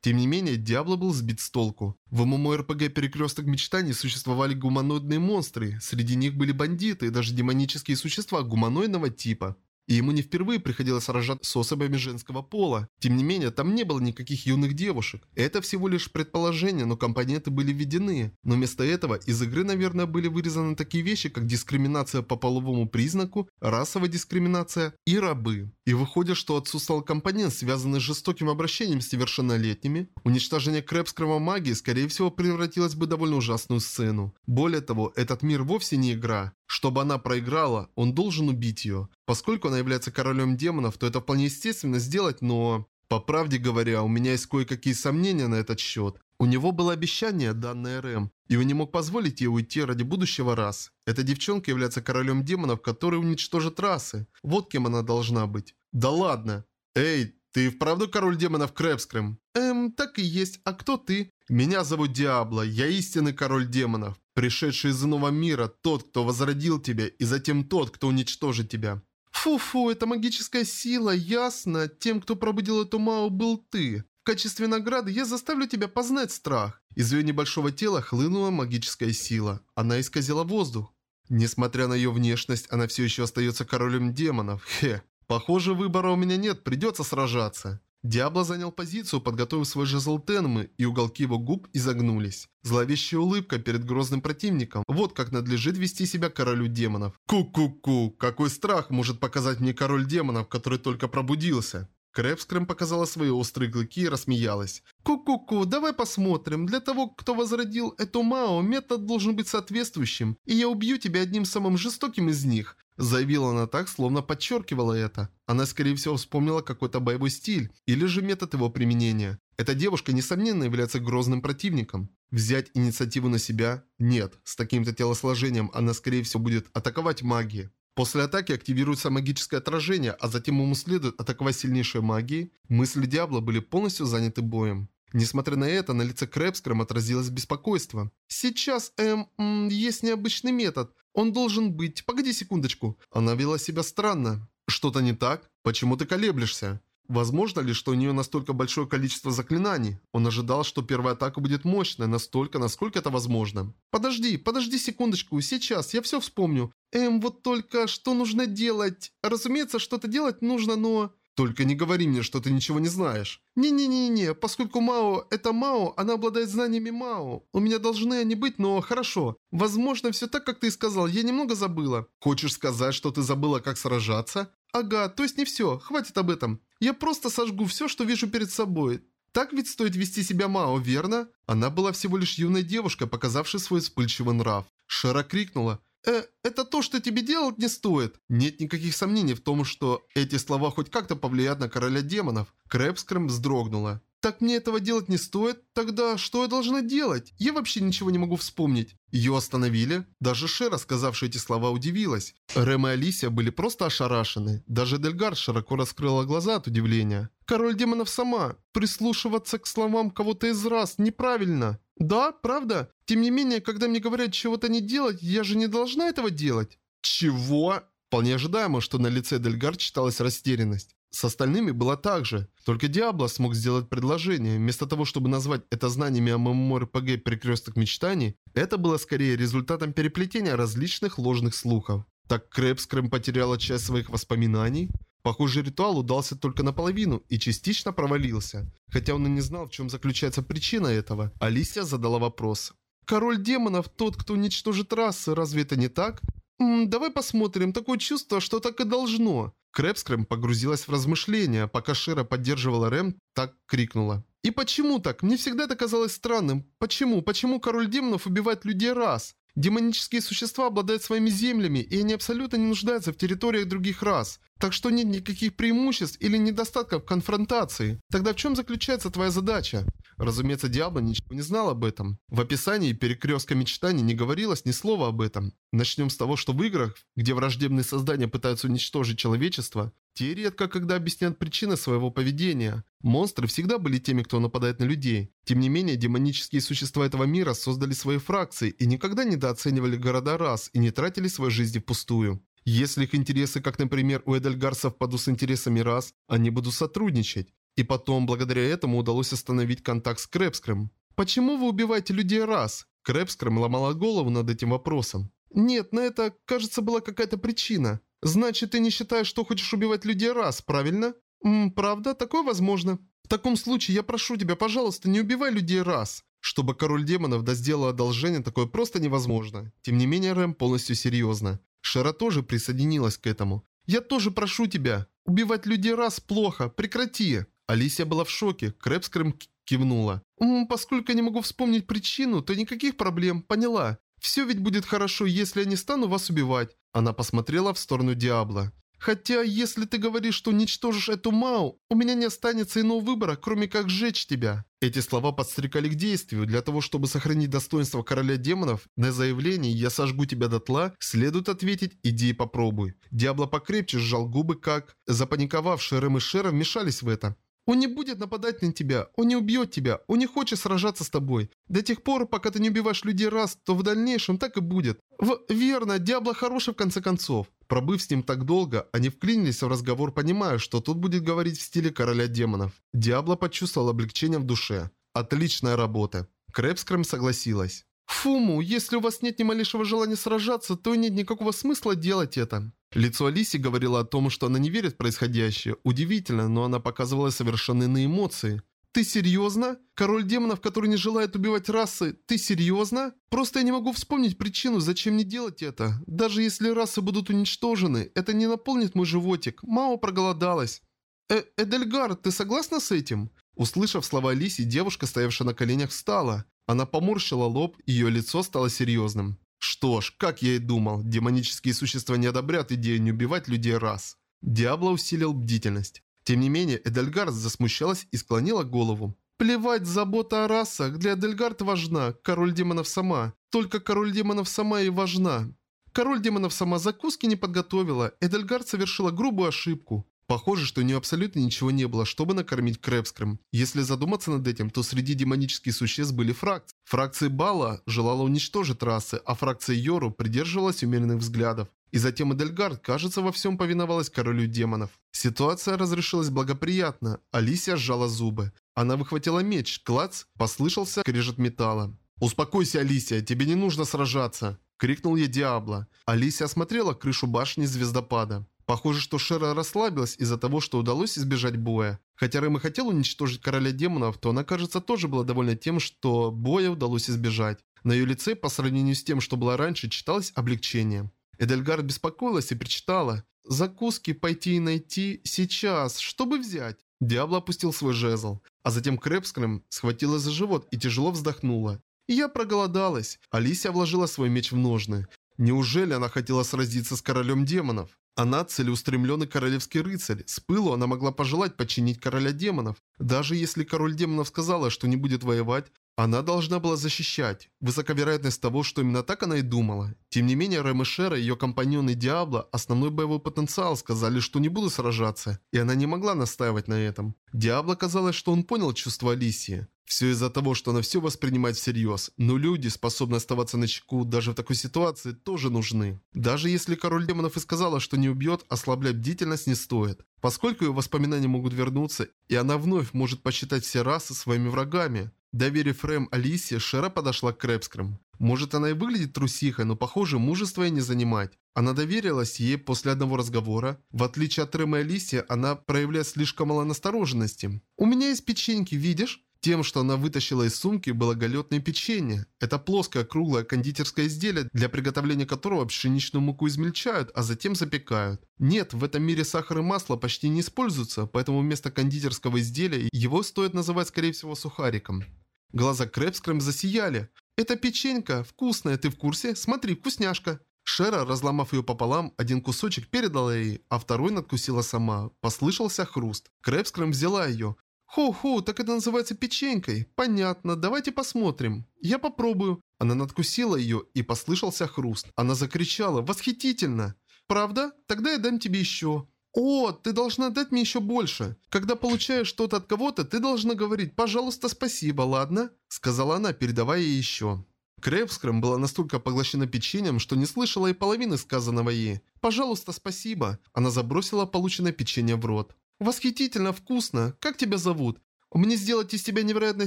Тем не менее, Диабло был сбит с толку. В ММО-РПГ «Перекресток мечтаний» существовали гуманоидные монстры, среди них были бандиты и даже демонические существа гуманоидного типа. И ему не впервые приходилось сражаться с особами женского пола. Тем не менее, там не было никаких юных девушек. Это всего лишь предположение, но компоненты были введены. Но вместо этого из игры, наверное, были вырезаны такие вещи, как дискриминация по половому признаку, расовая дискриминация и рабы. И выходит, что отсутствовал компонент, связанный с жестоким обращением с совершеннолетними. Уничтожение Крэпского магии, скорее всего, превратилось бы в довольно ужасную сцену. Более того, этот мир вовсе не игра. Чтобы она проиграла, он должен убить ее. Поскольку она является королем демонов, то это вполне естественно сделать, но... По правде говоря, у меня есть кое-какие сомнения на этот счет. У него было обещание, данное РМ, и он не мог позволить ей уйти ради будущего раз. Эта девчонка является королем демонов, который уничтожит расы. Вот кем она должна быть. Да ладно. Эй, ты вправду король демонов Крэпскрэм? Эм, так и есть. А кто ты? Меня зовут Диабло, я истинный король демонов. Пришедший из иного мира, тот, кто возродил тебя, и затем тот, кто уничтожит тебя. Фу-фу, это магическая сила, ясно. Тем, кто пробудил эту Мао, был ты. В качестве награды я заставлю тебя познать страх. Из ее небольшого тела хлынула магическая сила. Она исказила воздух. Несмотря на ее внешность, она все еще остается королем демонов. Хе. Похоже, выбора у меня нет, придется сражаться. Диабло занял позицию, подготовив свой жезл Тенмы, и уголки его губ изогнулись. Зловещая улыбка перед грозным противником. Вот как надлежит вести себя королю демонов. Ку-ку-ку, какой страх может показать мне король демонов, который только пробудился. Крэпскрэм показала свои острые клыки и рассмеялась. «Ку-ку-ку, давай посмотрим. Для того, кто возродил эту Мао, метод должен быть соответствующим, и я убью тебя одним самым жестоким из них». Заявила она так, словно подчеркивала это. Она, скорее всего, вспомнила какой-то боевой стиль, или же метод его применения. Эта девушка, несомненно, является грозным противником. Взять инициативу на себя? Нет. С таким-то телосложением она, скорее всего, будет атаковать магией. После атаки активируется магическое отражение, а затем ему следует атаковать сильнейшей магией. Мысли Диабло были полностью заняты боем. Несмотря на это, на лице Крэпскрэм отразилось беспокойство. «Сейчас, эм, есть необычный метод. Он должен быть... Погоди секундочку». Она вела себя странно. «Что-то не так? Почему ты колеблешься?» Возможно ли, что у нее настолько большое количество заклинаний? Он ожидал, что первая атака будет мощная, настолько, насколько это возможно. Подожди, подожди секундочку, сейчас, я все вспомню. Эм, вот только что нужно делать? Разумеется, что-то делать нужно, но... Только не говори мне, что ты ничего не знаешь. Не-не-не-не, поскольку Мао – это Мао, она обладает знаниями Мао. У меня должны они быть, но хорошо. Возможно, все так, как ты сказал, я немного забыла. Хочешь сказать, что ты забыла, как сражаться? Ага, то есть не все, хватит об этом. Я просто сожгу все, что вижу перед собой. Так ведь стоит вести себя Мао, верно? Она была всего лишь юной девушкой, показавшей свой вспыльчивый нрав. Шера крикнула. «Э, это то, что тебе делать не стоит». Нет никаких сомнений в том, что эти слова хоть как-то повлияют на короля демонов. Крэпскрэм вздрогнула. «Так мне этого делать не стоит? Тогда что я должна делать? Я вообще ничего не могу вспомнить». Ее остановили. Даже Шера, сказавшая эти слова, удивилась. Рэм и Алисия были просто ошарашены. Даже Дельгар широко раскрыла глаза от удивления. «Король демонов сама. Прислушиваться к словам кого-то из раз неправильно». «Да, правда? Тем не менее, когда мне говорят чего-то не делать, я же не должна этого делать». «Чего?» Вполне ожидаемо, что на лице Дельгар читалась растерянность. С остальными было так же. Только Диабло смог сделать предложение. Вместо того, чтобы назвать это знаниями о ММОРПГ «Перекресток мечтаний», это было скорее результатом переплетения различных ложных слухов. Так Крэпскрэм потеряла часть своих воспоминаний? Похоже, ритуал удался только наполовину и частично провалился. Хотя он и не знал, в чем заключается причина этого, Алисия задала вопрос. «Король демонов тот, кто уничтожит расы, разве это не так?» М «Давай посмотрим, такое чувство, что так и должно». Крэпскрэм погрузилась в размышления, пока Шира поддерживала Рэм, так крикнула. «И почему так? Мне всегда это казалось странным. Почему? Почему король демонов убивает людей раз? Демонические существа обладают своими землями, и они абсолютно не нуждаются в территориях других рас. Так что нет никаких преимуществ или недостатков конфронтации. Тогда в чем заключается твоя задача? Разумеется, Диабло ничего не знал об этом. В описании перекрестка мечтаний не говорилось ни слова об этом. Начнем с того, что в играх, где враждебные создания пытаются уничтожить человечество, те редко когда объяснят причины своего поведения. Монстры всегда были теми, кто нападает на людей. Тем не менее, демонические существа этого мира создали свои фракции и никогда недооценивали города рас и не тратили свои жизни впустую. Если их интересы, как, например, у Эдельгарсов падут с интересами рас, они будут сотрудничать. И потом, благодаря этому, удалось остановить контакт с Крэпскрым. «Почему вы убиваете людей раз?» Крэпскрым ломала голову над этим вопросом. «Нет, на это, кажется, была какая-то причина. Значит, ты не считаешь, что хочешь убивать людей раз, правильно? М, правда, такое возможно. В таком случае я прошу тебя, пожалуйста, не убивай людей раз. Чтобы король демонов да сделал одолжение, такое просто невозможно. Тем не менее, Рэм полностью серьезно. Шера тоже присоединилась к этому. Я тоже прошу тебя. Убивать людей раз плохо. Прекрати. Алисия была в шоке. Крэпскрэм кивнула. «М, «Поскольку не могу вспомнить причину, то никаких проблем, поняла. Все ведь будет хорошо, если я не стану вас убивать. Она посмотрела в сторону Диабло. «Хотя, если ты говоришь, что уничтожишь эту Мау, у меня не останется иного выбора, кроме как сжечь тебя». Эти слова подстрекали к действию. Для того, чтобы сохранить достоинство короля демонов, на заявление «я сожгу тебя дотла» следует ответить «иди и попробуй». Диабло покрепче сжал губы, как... Запаниковавшие Рэм и Шера вмешались в это. Он не будет нападать на тебя, он не убьет тебя, он не хочет сражаться с тобой. До тех пор, пока ты не убиваешь людей раз, то в дальнейшем так и будет. В... Верно, Диабло хороший в конце концов. Пробыв с ним так долго, они вклинились в разговор, понимая, что тут будет говорить в стиле короля демонов. Диабло почувствовал облегчение в душе. Отличная работа. Крэпскрэм согласилась. «Фуму, если у вас нет ни малейшего желания сражаться, то нет никакого смысла делать это. Лицо Алиси говорило о том, что она не верит в происходящее. Удивительно, но она показывала совершенно иные эмоции. «Ты серьезно? Король демонов, который не желает убивать расы, ты серьезно? Просто я не могу вспомнить причину, зачем не делать это. Даже если расы будут уничтожены, это не наполнит мой животик. Мама проголодалась». «Э, Эдельгар, ты согласна с этим?» Услышав слова Алиси, девушка, стоявшая на коленях, встала. Она поморщила лоб, ее лицо стало серьезным. Что ж, как я и думал, демонические существа не одобрят идею не убивать людей раз. Диабло усилил бдительность. Тем не менее, Эдельгард засмущалась и склонила голову. Плевать, забота о расах, для Эдельгард важна, король демонов сама. Только король демонов сама и важна. Король демонов сама закуски не подготовила, Эдельгард совершила грубую ошибку. Похоже, что у нее абсолютно ничего не было, чтобы накормить Крэпскрым. Если задуматься над этим, то среди демонических существ были фракции. Фракция Бала желала уничтожить расы, а фракция Йору придерживалась умеренных взглядов. И затем Эдельгард, кажется, во всем повиновалась королю демонов. Ситуация разрешилась благоприятно. Алисия сжала зубы. Она выхватила меч. Клац, послышался крежет металла. «Успокойся, Алисия, тебе не нужно сражаться!» Крикнул ей Диабло. Алисия осмотрела крышу башни звездопада. Похоже, что Шера расслабилась из-за того, что удалось избежать боя. Хотя Рэм и хотел уничтожить короля демонов, то она, кажется, тоже была довольна тем, что боя удалось избежать. На ее лице, по сравнению с тем, что было раньше, читалось облегчение. Эдельгард беспокоилась и причитала. «Закуски пойти и найти сейчас, чтобы взять?» Диабло опустил свой жезл, а затем Крэпскрем схватила за живот и тяжело вздохнула. «Я проголодалась». Алисия вложила свой меч в ножны. Неужели она хотела сразиться с королем демонов? Она целеустремленный королевский рыцарь. С пылу она могла пожелать подчинить короля демонов. Даже если король демонов сказала, что не будет воевать, она должна была защищать. Высока вероятность того, что именно так она и думала. Тем не менее, Рэм и ее компаньоны Диабло, основной боевой потенциал, сказали, что не будут сражаться, и она не могла настаивать на этом. Диабло казалось, что он понял чувство Алисии. Все из-за того, что она все воспринимает всерьез. Но люди, способные оставаться на чеку даже в такой ситуации, тоже нужны. Даже если король демонов и сказала, что не убьет, ослаблять бдительность не стоит. Поскольку ее воспоминания могут вернуться, и она вновь может посчитать все расы своими врагами. Доверив Рэм Алисе, Шера подошла к Крэпскрым. Может она и выглядит трусихой, но похоже мужество ей не занимать. Она доверилась ей после одного разговора. В отличие от Рэм и Алисии, она проявляет слишком мало настороженности. «У меня есть печеньки, видишь?» Тем, что она вытащила из сумки, было галетное печенье. Это плоское круглое кондитерское изделие, для приготовления которого пшеничную муку измельчают, а затем запекают. Нет, в этом мире сахар и масло почти не используются, поэтому вместо кондитерского изделия его стоит называть скорее всего сухариком. Глаза Крэпскрэм засияли. «Это печенька, вкусная, ты в курсе? Смотри, вкусняшка!» Шера, разломав ее пополам, один кусочек передала ей, а второй надкусила сама. Послышался хруст. Крэпскрэм взяла ее. «Хо-хо, так это называется печенькой. Понятно, давайте посмотрим. Я попробую». Она надкусила ее, и послышался хруст. Она закричала «Восхитительно!» «Правда? Тогда я дам тебе еще». «О, ты должна дать мне еще больше. Когда получаешь что-то от кого-то, ты должна говорить «пожалуйста, спасибо, ладно?» Сказала она, передавая ей еще. Крепскрэм была настолько поглощена печеньем, что не слышала и половины сказанного ей. «Пожалуйста, спасибо». Она забросила полученное печенье в рот. «Восхитительно вкусно! Как тебя зовут? Мне сделать из тебя невероятно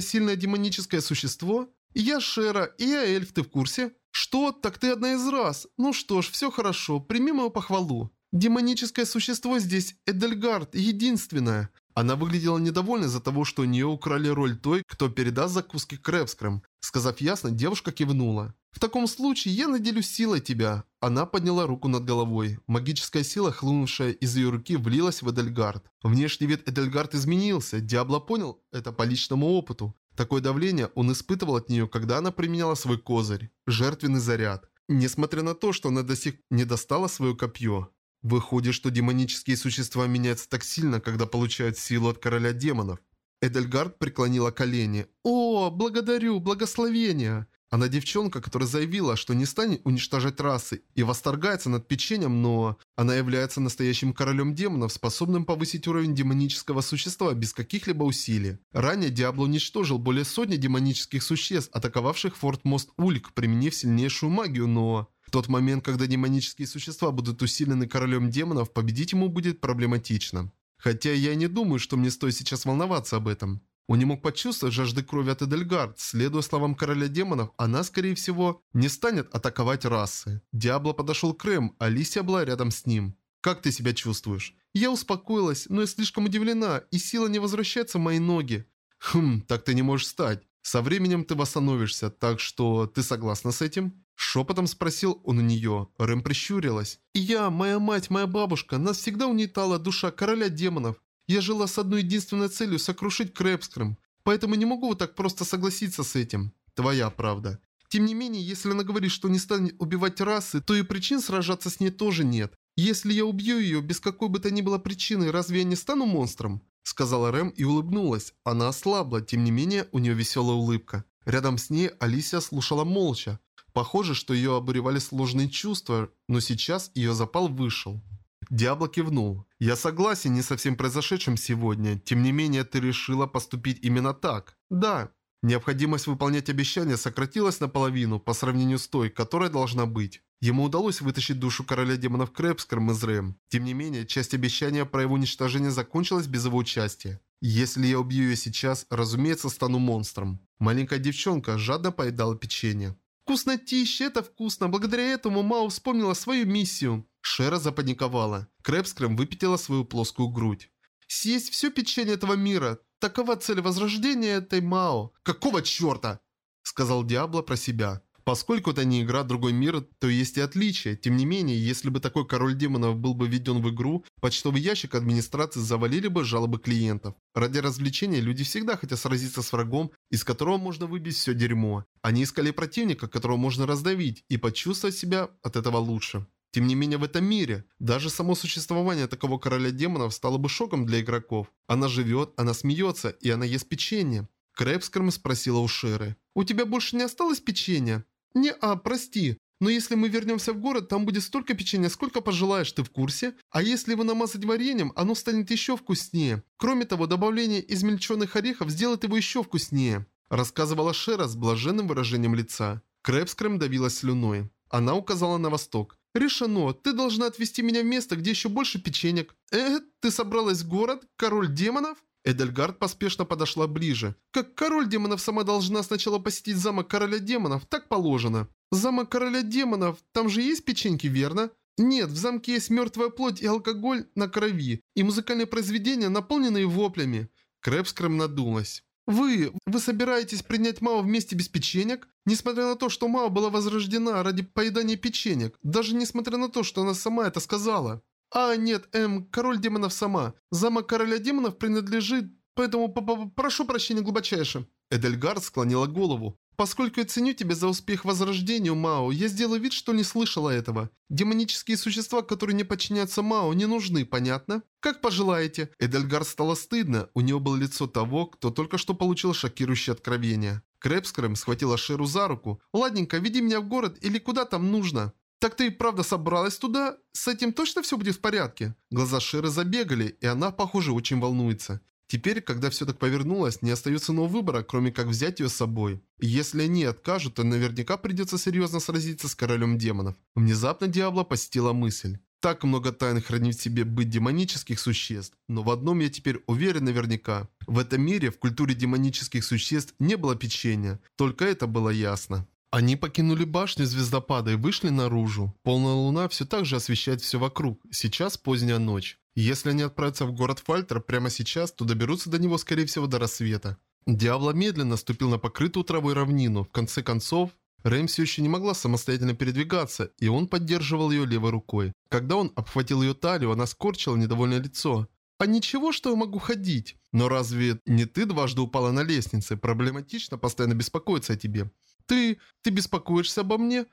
сильное демоническое существо? Я Шера, и я эльф, ты в курсе? Что? Так ты одна из раз. Ну что ж, все хорошо, прими мою похвалу. Демоническое существо здесь Эдельгард, единственное. Она выглядела недовольной из-за того, что у нее украли роль той, кто передаст закуски Крэпскрэм. Сказав ясно, девушка кивнула. «В таком случае я наделю силой тебя». Она подняла руку над головой. Магическая сила, хлынувшая из ее руки, влилась в Эдельгард. Внешний вид Эдельгард изменился. Диабло понял это по личному опыту. Такое давление он испытывал от нее, когда она применяла свой козырь – жертвенный заряд. Несмотря на то, что она до сих не достала свое копье. Выходит, что демонические существа меняются так сильно, когда получают силу от короля демонов. Эдельгард преклонила колени. «О, благодарю, благословения!» Она девчонка, которая заявила, что не станет уничтожать расы и восторгается над печеньем, но она является настоящим королем демонов, способным повысить уровень демонического существа без каких-либо усилий. Ранее Диабло уничтожил более сотни демонических существ, атаковавших Форт Мост Ульк, применив сильнейшую магию, но... В тот момент, когда демонические существа будут усилены королем демонов, победить ему будет проблематично. Хотя я не думаю, что мне стоит сейчас волноваться об этом. Он не мог почувствовать жажды крови от Эдельгард. Следуя словам короля демонов, она, скорее всего, не станет атаковать расы. Диабло подошел к Рэм, Алисия была рядом с ним. «Как ты себя чувствуешь?» «Я успокоилась, но я слишком удивлена, и сила не возвращается в мои ноги». «Хм, так ты не можешь встать. Со временем ты восстановишься, так что ты согласна с этим?» Шепотом спросил он у нее. Рэм прищурилась. «И я, моя мать, моя бабушка, нас всегда унитала душа короля демонов. Я жила с одной единственной целью – сокрушить Крэпскрым. Поэтому не могу вот так просто согласиться с этим. Твоя правда. Тем не менее, если она говорит, что не станет убивать расы, то и причин сражаться с ней тоже нет. Если я убью ее без какой бы то ни было причины, разве я не стану монстром?» Сказала Рэм и улыбнулась. Она ослабла, тем не менее, у нее веселая улыбка. Рядом с ней Алисия слушала молча. Похоже, что ее обуревали сложные чувства, но сейчас ее запал вышел. Диабло кивнул. «Я согласен не со всем произошедшим сегодня. Тем не менее, ты решила поступить именно так». «Да». Необходимость выполнять обещания сократилась наполовину по сравнению с той, которая должна быть. Ему удалось вытащить душу короля демонов Крэпскром из Рэм. Тем не менее, часть обещания про его уничтожение закончилась без его участия. Если я убью ее сейчас, разумеется, стану монстром. Маленькая девчонка жадно поедала печенье. «Вкуснотища, это вкусно! Благодаря этому Мао вспомнила свою миссию!» Шера запаниковала. Крэпскрэм выпятила свою плоскую грудь. «Съесть все печенье этого мира! Такова цель возрождения этой Мао!» «Какого черта?» Сказал Диабло про себя. Поскольку это не игра другой мир, то есть и отличия. Тем не менее, если бы такой король демонов был бы введен в игру, почтовый ящик администрации завалили бы жалобы клиентов. Ради развлечения люди всегда хотят сразиться с врагом, из которого можно выбить все дерьмо. Они искали противника, которого можно раздавить, и почувствовать себя от этого лучше. Тем не менее в этом мире, даже само существование такого короля демонов стало бы шоком для игроков. Она живет, она смеется, и она ест печенье. Крэпскром спросила у Шеры. «У тебя больше не осталось печенья?» «Не-а, прости. Но если мы вернемся в город, там будет столько печенья, сколько пожелаешь, ты в курсе? А если его намазать вареньем, оно станет еще вкуснее. Кроме того, добавление измельченных орехов сделает его еще вкуснее», рассказывала Шера с блаженным выражением лица. Крэпскрэм давилась слюной. Она указала на восток. «Решено, ты должна отвезти меня в место, где еще больше печенек». «Э, ты собралась в город? Король демонов?» Эдельгард поспешно подошла ближе. «Как король демонов сама должна сначала посетить замок короля демонов, так положено». «Замок короля демонов, там же есть печеньки, верно?» «Нет, в замке есть мертвая плоть и алкоголь на крови, и музыкальные произведения, наполненные воплями». Крэпскрэм надулась. «Вы... вы собираетесь принять Мао вместе без печенек? Несмотря на то, что Мао была возрождена ради поедания печенек, даже несмотря на то, что она сама это сказала». «А, нет, эм, король демонов сама. Замок короля демонов принадлежит, поэтому п -п прошу прощения глубочайше». Эдельгард склонила голову. «Поскольку я ценю тебя за успех возрождения, Мао, я сделаю вид, что не слышала этого. Демонические существа, которые не подчиняются Мао, не нужны, понятно? Как пожелаете». Эдельгард стало стыдно, у него было лицо того, кто только что получил шокирующее откровение. Крэпскрэм схватила Шеру за руку. «Ладненько, веди меня в город или куда там нужно». «Так ты и правда собралась туда? С этим точно все будет в порядке?» Глаза Шеры забегали, и она, похоже, очень волнуется. Теперь, когда все так повернулось, не остается иного выбора, кроме как взять ее с собой. И если они откажут, то наверняка придется серьезно сразиться с королем демонов. Внезапно Диабло посетила мысль. Так много тайн хранит в себе быть демонических существ, но в одном я теперь уверен наверняка. В этом мире, в культуре демонических существ, не было печенья, только это было ясно. Они покинули башню звездопада и вышли наружу. Полная луна все так же освещает все вокруг. Сейчас поздняя ночь. Если они отправятся в город Фальтер прямо сейчас, то доберутся до него, скорее всего, до рассвета. Диабло медленно ступил на покрытую травой равнину. В конце концов, Рэм все еще не могла самостоятельно передвигаться, и он поддерживал ее левой рукой. Когда он обхватил ее талию, она скорчила недовольное лицо. «А ничего, что я могу ходить? Но разве не ты дважды упала на лестнице? Проблематично постоянно беспокоиться о тебе. Ты... ты беспокоишься обо мне?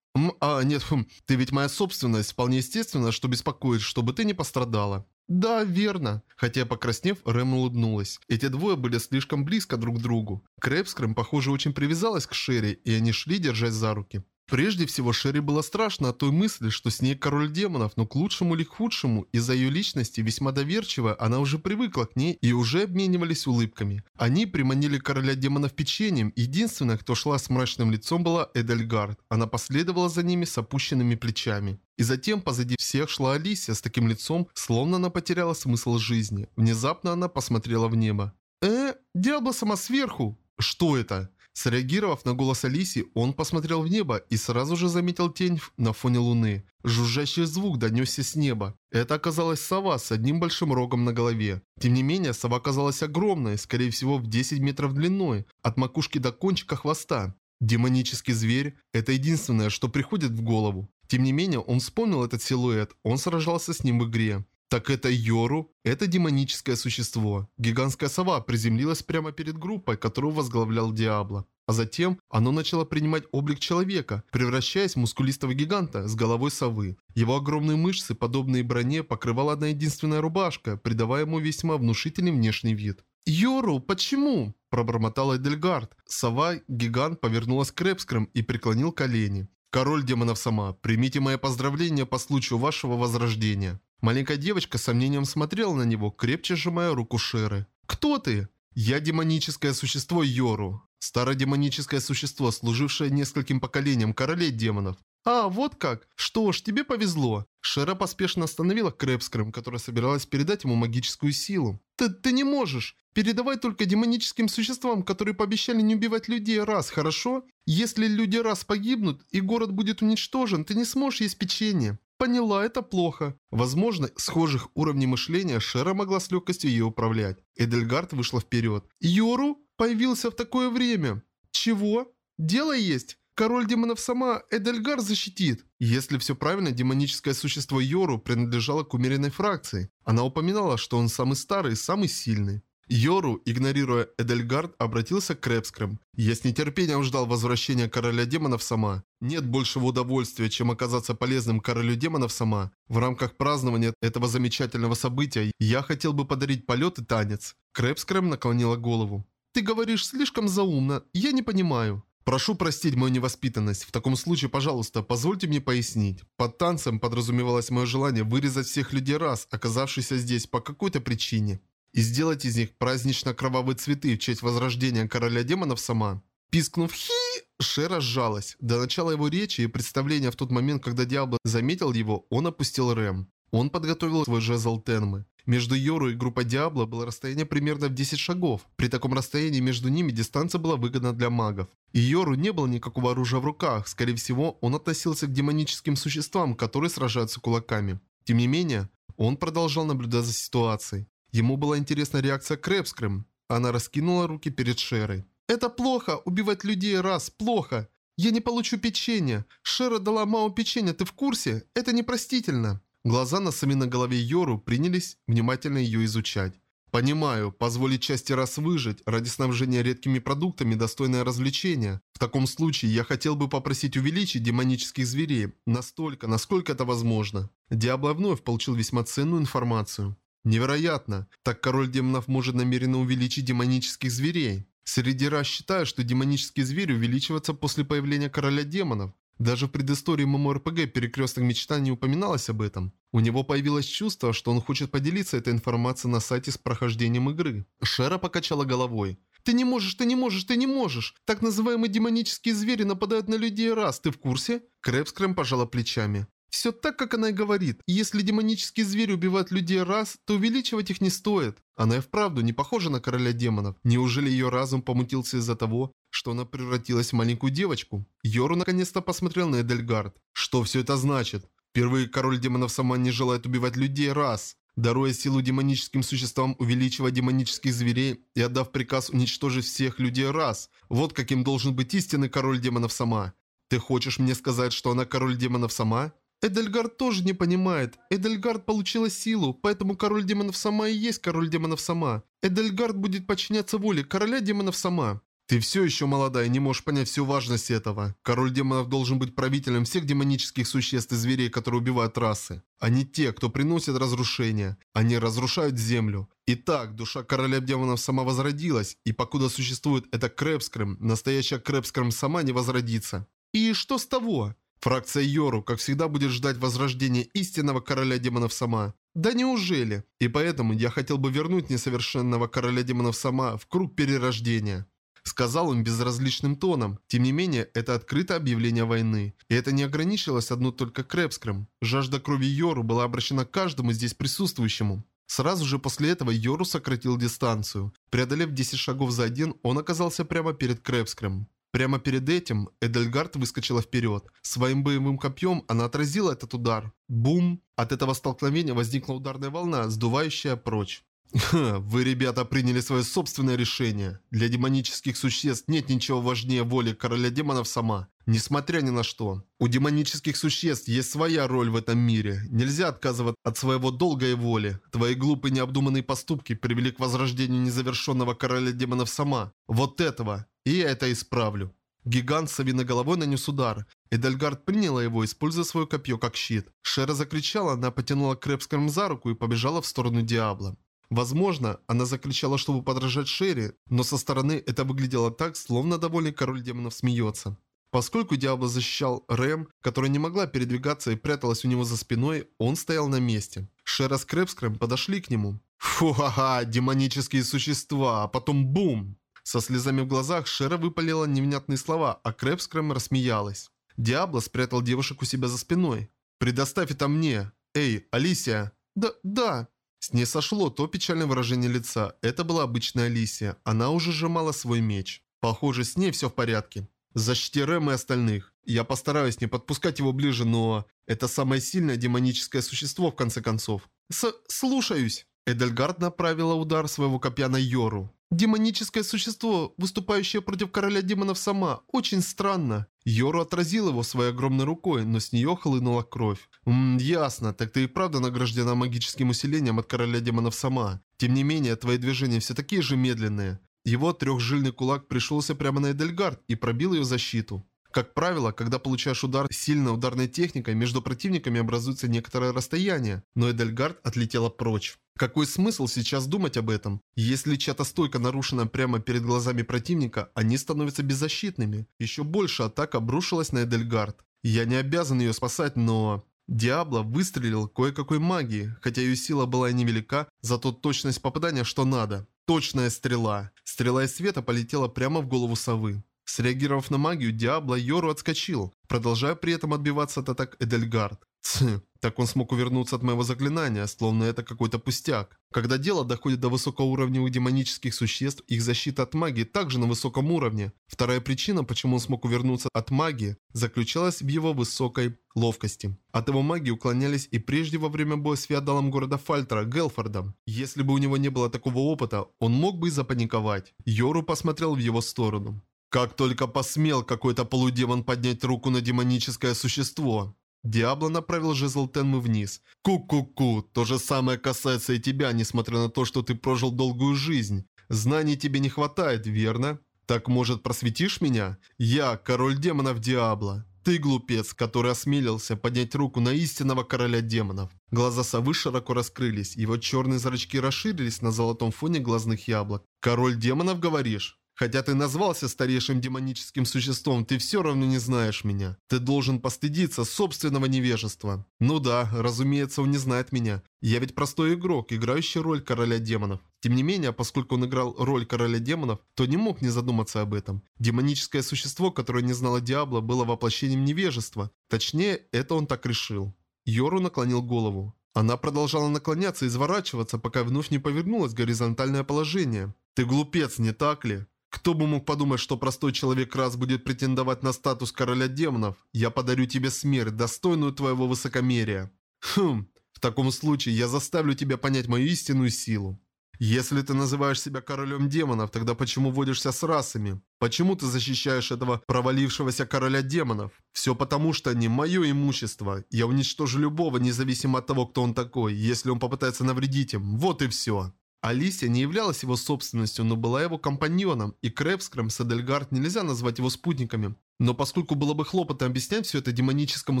А, нет, хм, ты ведь моя собственность. Вполне естественно, что беспокоит, чтобы ты не пострадала. «Да, верно». Хотя покраснев, Рэм улыбнулась. Эти двое были слишком близко друг к другу. Крэпскрэм, похоже, очень привязалась к Шерри, и они шли, держась за руки. Прежде всего, Шерри было страшно от той мысли, что с ней король демонов, но к лучшему или к худшему, из-за ее личности, весьма доверчивая, она уже привыкла к ней и уже обменивались улыбками. Они приманили короля демонов печеньем, единственная, кто шла с мрачным лицом, была Эдельгард. Она последовала за ними с опущенными плечами. И затем позади всех шла Алисия с таким лицом, словно она потеряла смысл жизни. Внезапно она посмотрела в небо. «Э, Диабло сама сверху!» «Что это?» Среагировав на голос Алиси, он посмотрел в небо и сразу же заметил тень на фоне луны. Жужжащий звук донесся с неба. Это оказалась сова с одним большим рогом на голове. Тем не менее, сова оказалась огромной, скорее всего в 10 метров длиной, от макушки до кончика хвоста. Демонический зверь – это единственное, что приходит в голову. Тем не менее, он вспомнил этот силуэт, он сражался с ним в игре. Так это Йору? Это демоническое существо. Гигантская сова приземлилась прямо перед группой, которую возглавлял Диабло. А затем оно начало принимать облик человека, превращаясь в мускулистого гиганта с головой совы. Его огромные мышцы, подобные броне, покрывала одна единственная рубашка, придавая ему весьма внушительный внешний вид. «Йору, почему?» – пробормотал Эдельгард. Сова-гигант повернулась к Репскрам и преклонил колени. «Король демонов сама, примите мои поздравления по случаю вашего возрождения». Маленькая девочка с сомнением смотрела на него, крепче сжимая руку Шеры. «Кто ты?» «Я демоническое существо Йору. Старое демоническое существо, служившее нескольким поколениям королей демонов. «А, вот как? Что ж, тебе повезло». Шера поспешно остановила Крэпскрэм, которая собиралась передать ему магическую силу. «Ты, ты не можешь! Передавай только демоническим существам, которые пообещали не убивать людей раз, хорошо? Если люди раз погибнут и город будет уничтожен, ты не сможешь есть печенье». Поняла, это плохо. Возможно, схожих уровней мышления Шера могла с легкостью ее управлять. Эдельгард вышла вперед. Йору появился в такое время. Чего? Дело есть. Король демонов сама Эдельгар защитит. Если все правильно, демоническое существо Йору принадлежало к умеренной фракции. Она упоминала, что он самый старый и самый сильный. Йору, игнорируя Эдельгард, обратился к Крепскрым. «Я с нетерпением ждал возвращения короля демонов сама. Нет большего удовольствия, чем оказаться полезным королю демонов сама. В рамках празднования этого замечательного события я хотел бы подарить полет и танец». Крепскрым наклонила голову. «Ты говоришь слишком заумно. Я не понимаю». Прошу простить мою невоспитанность. В таком случае, пожалуйста, позвольте мне пояснить. Под танцем подразумевалось мое желание вырезать всех людей раз, оказавшихся здесь по какой-то причине, и сделать из них празднично-кровавые цветы в честь возрождения короля демонов сама. Пискнув «Хи!», Шера сжалась. До начала его речи и представления в тот момент, когда Диабло заметил его, он опустил Рэм. Он подготовил свой жезл Тенмы. Между Йору и группой Диабло было расстояние примерно в 10 шагов. При таком расстоянии между ними дистанция была выгодна для магов. И Йору не было никакого оружия в руках. Скорее всего, он относился к демоническим существам, которые сражаются кулаками. Тем не менее, он продолжал наблюдать за ситуацией. Ему была интересна реакция Крэпскрэм. Она раскинула руки перед Шерой. «Это плохо, убивать людей раз, плохо. Я не получу печенье. Шера дала Мао печенье, ты в курсе? Это непростительно». Глаза на сами на голове Йору принялись внимательно ее изучать. Понимаю, позволить части раз выжить ради снабжения редкими продуктами достойное развлечение. В таком случае я хотел бы попросить увеличить демонических зверей настолько, насколько это возможно. Диабло вновь получил весьма ценную информацию. Невероятно, так король демонов может намеренно увеличить демонических зверей. Среди раз считаю, что демонические звери увеличиваются после появления короля демонов. Даже в предыстории ММОРПГ «Перекресток мечта» не упоминалось об этом. У него появилось чувство, что он хочет поделиться этой информацией на сайте с прохождением игры. Шера покачала головой. «Ты не можешь, ты не можешь, ты не можешь! Так называемые демонические звери нападают на людей раз, ты в курсе?» Крэпскрэм пожала плечами. Все так, как она и говорит. Если демонические звери убивают людей раз, то увеличивать их не стоит. Она и вправду не похожа на короля демонов. Неужели ее разум помутился из-за того, что она превратилась в маленькую девочку? Йору наконец-то посмотрел на Эдельгард. Что все это значит? Впервые король демонов сама не желает убивать людей раз. Даруя силу демоническим существам, увеличивая демонических зверей и отдав приказ уничтожить всех людей раз. Вот каким должен быть истинный король демонов сама. Ты хочешь мне сказать, что она король демонов сама? Эдельгард тоже не понимает. Эдельгард получила силу, поэтому король демонов сама и есть король демонов сама. Эдельгард будет подчиняться воле короля демонов сама. Ты все еще молодая и не можешь понять всю важность этого. Король демонов должен быть правителем всех демонических существ и зверей, которые убивают расы. Они те, кто приносит разрушение. Они разрушают землю. Итак, душа короля демонов сама возродилась, и покуда существует эта Крэпскрэм, настоящая Крэпскрэм сама не возродится. И что с того? Фракция Йору, как всегда, будет ждать возрождения истинного короля демонов сама. Да неужели? И поэтому я хотел бы вернуть несовершенного короля демонов сама в круг перерождения. Сказал он безразличным тоном. Тем не менее, это открытое объявление войны. И это не ограничилось одной только Крэпскром. Жажда крови Йору была обращена каждому здесь присутствующему. Сразу же после этого Йору сократил дистанцию. Преодолев 10 шагов за один, он оказался прямо перед Крэпскром. Прямо перед этим Эдельгард выскочила вперед. Своим боевым копьем она отразила этот удар. Бум! От этого столкновения возникла ударная волна, сдувающая прочь. Ха, вы, ребята, приняли свое собственное решение. Для демонических существ нет ничего важнее воли короля демонов сама. Несмотря ни на что. У демонических существ есть своя роль в этом мире. Нельзя отказываться от своего долга и воли. Твои глупые необдуманные поступки привели к возрождению незавершенного короля демонов сама. Вот этого. И я это исправлю. Гигант с совиной головой нанес удар. Эдельгард приняла его, используя свое копье как щит. Шера закричала, она потянула Крэпскорм за руку и побежала в сторону Диабла. Возможно, она закричала, чтобы подражать Шерри, но со стороны это выглядело так, словно довольный король демонов смеется. Поскольку Диабло защищал Рэм, которая не могла передвигаться и пряталась у него за спиной, он стоял на месте. Шера с Крэпскрэм подошли к нему. Фу-ха-ха, демонические существа, а потом бум! Со слезами в глазах Шера выпалила невнятные слова, а Крэпскрэм рассмеялась. Диабло спрятал девушек у себя за спиной. «Предоставь это мне! Эй, Алисия!» «Да, да!» С ней сошло то печальное выражение лица. Это была обычная Алисия. Она уже сжимала свой меч. Похоже, с ней все в порядке. Защити Рэм и остальных. Я постараюсь не подпускать его ближе, но... Это самое сильное демоническое существо, в конце концов. С слушаюсь. Эдельгард направила удар своего копья на Йору. Демоническое существо, выступающее против короля демонов сама. Очень странно. Йору отразил его своей огромной рукой, но с нее хлынула кровь. Ммм, ясно, так ты и правда награждена магическим усилением от короля демонов сама. Тем не менее, твои движения все такие же медленные. Его трехжильный кулак пришелся прямо на Эдельгард и пробил ее защиту. Как правило, когда получаешь удар сильной ударной техникой, между противниками образуется некоторое расстояние, но Эдельгард отлетела прочь. Какой смысл сейчас думать об этом? Если чья-то стойка нарушена прямо перед глазами противника, они становятся беззащитными. Еще больше атак обрушилась на Эдельгард. Я не обязан ее спасать, но... Диабло выстрелил кое-какой магией, хотя ее сила была и невелика, зато точность попадания что надо. Точная стрела. Стрела из света полетела прямо в голову совы. Среагировав на магию, Диабло Йору отскочил, продолжая при этом отбиваться от атак Эдельгард. Тсс, так он смог увернуться от моего заклинания, словно это какой-то пустяк. Когда дело доходит до высокоуровневых демонических существ, их защита от магии также на высоком уровне. Вторая причина, почему он смог увернуться от магии, заключалась в его высокой ловкости. От его магии уклонялись и прежде во время боя с феодалом города Фальтера, Гелфордом. Если бы у него не было такого опыта, он мог бы запаниковать. Йору посмотрел в его сторону. Как только посмел какой-то полудемон поднять руку на демоническое существо. Диабло направил жезл Тенмы вниз. Ку-ку-ку, то же самое касается и тебя, несмотря на то, что ты прожил долгую жизнь. Знаний тебе не хватает, верно? Так может просветишь меня? Я, король демонов Диабло. Ты глупец, который осмелился поднять руку на истинного короля демонов. Глаза совы широко раскрылись, его черные зрачки расширились на золотом фоне глазных яблок. Король демонов, говоришь? Хотя ты назвался старейшим демоническим существом, ты все равно не знаешь меня. Ты должен постыдиться собственного невежества. Ну да, разумеется, он не знает меня. Я ведь простой игрок, играющий роль короля демонов. Тем не менее, поскольку он играл роль короля демонов, то не мог не задуматься об этом. Демоническое существо, которое не знало Диабло, было воплощением невежества. Точнее, это он так решил. Йору наклонил голову. Она продолжала наклоняться и изворачиваться, пока вновь не повернулась в горизонтальное положение. «Ты глупец, не так ли?» Кто бы мог подумать, что простой человек раз будет претендовать на статус короля демонов? Я подарю тебе смерть, достойную твоего высокомерия. Хм, в таком случае я заставлю тебя понять мою истинную силу. Если ты называешь себя королем демонов, тогда почему водишься с расами? Почему ты защищаешь этого провалившегося короля демонов? Все потому, что они мое имущество. Я уничтожу любого, независимо от того, кто он такой, если он попытается навредить им. Вот и все. Алисия не являлась его собственностью, но была его компаньоном, и Крэпскрэм с Эдельгард нельзя назвать его спутниками. Но поскольку было бы хлопотно объяснять все это демоническому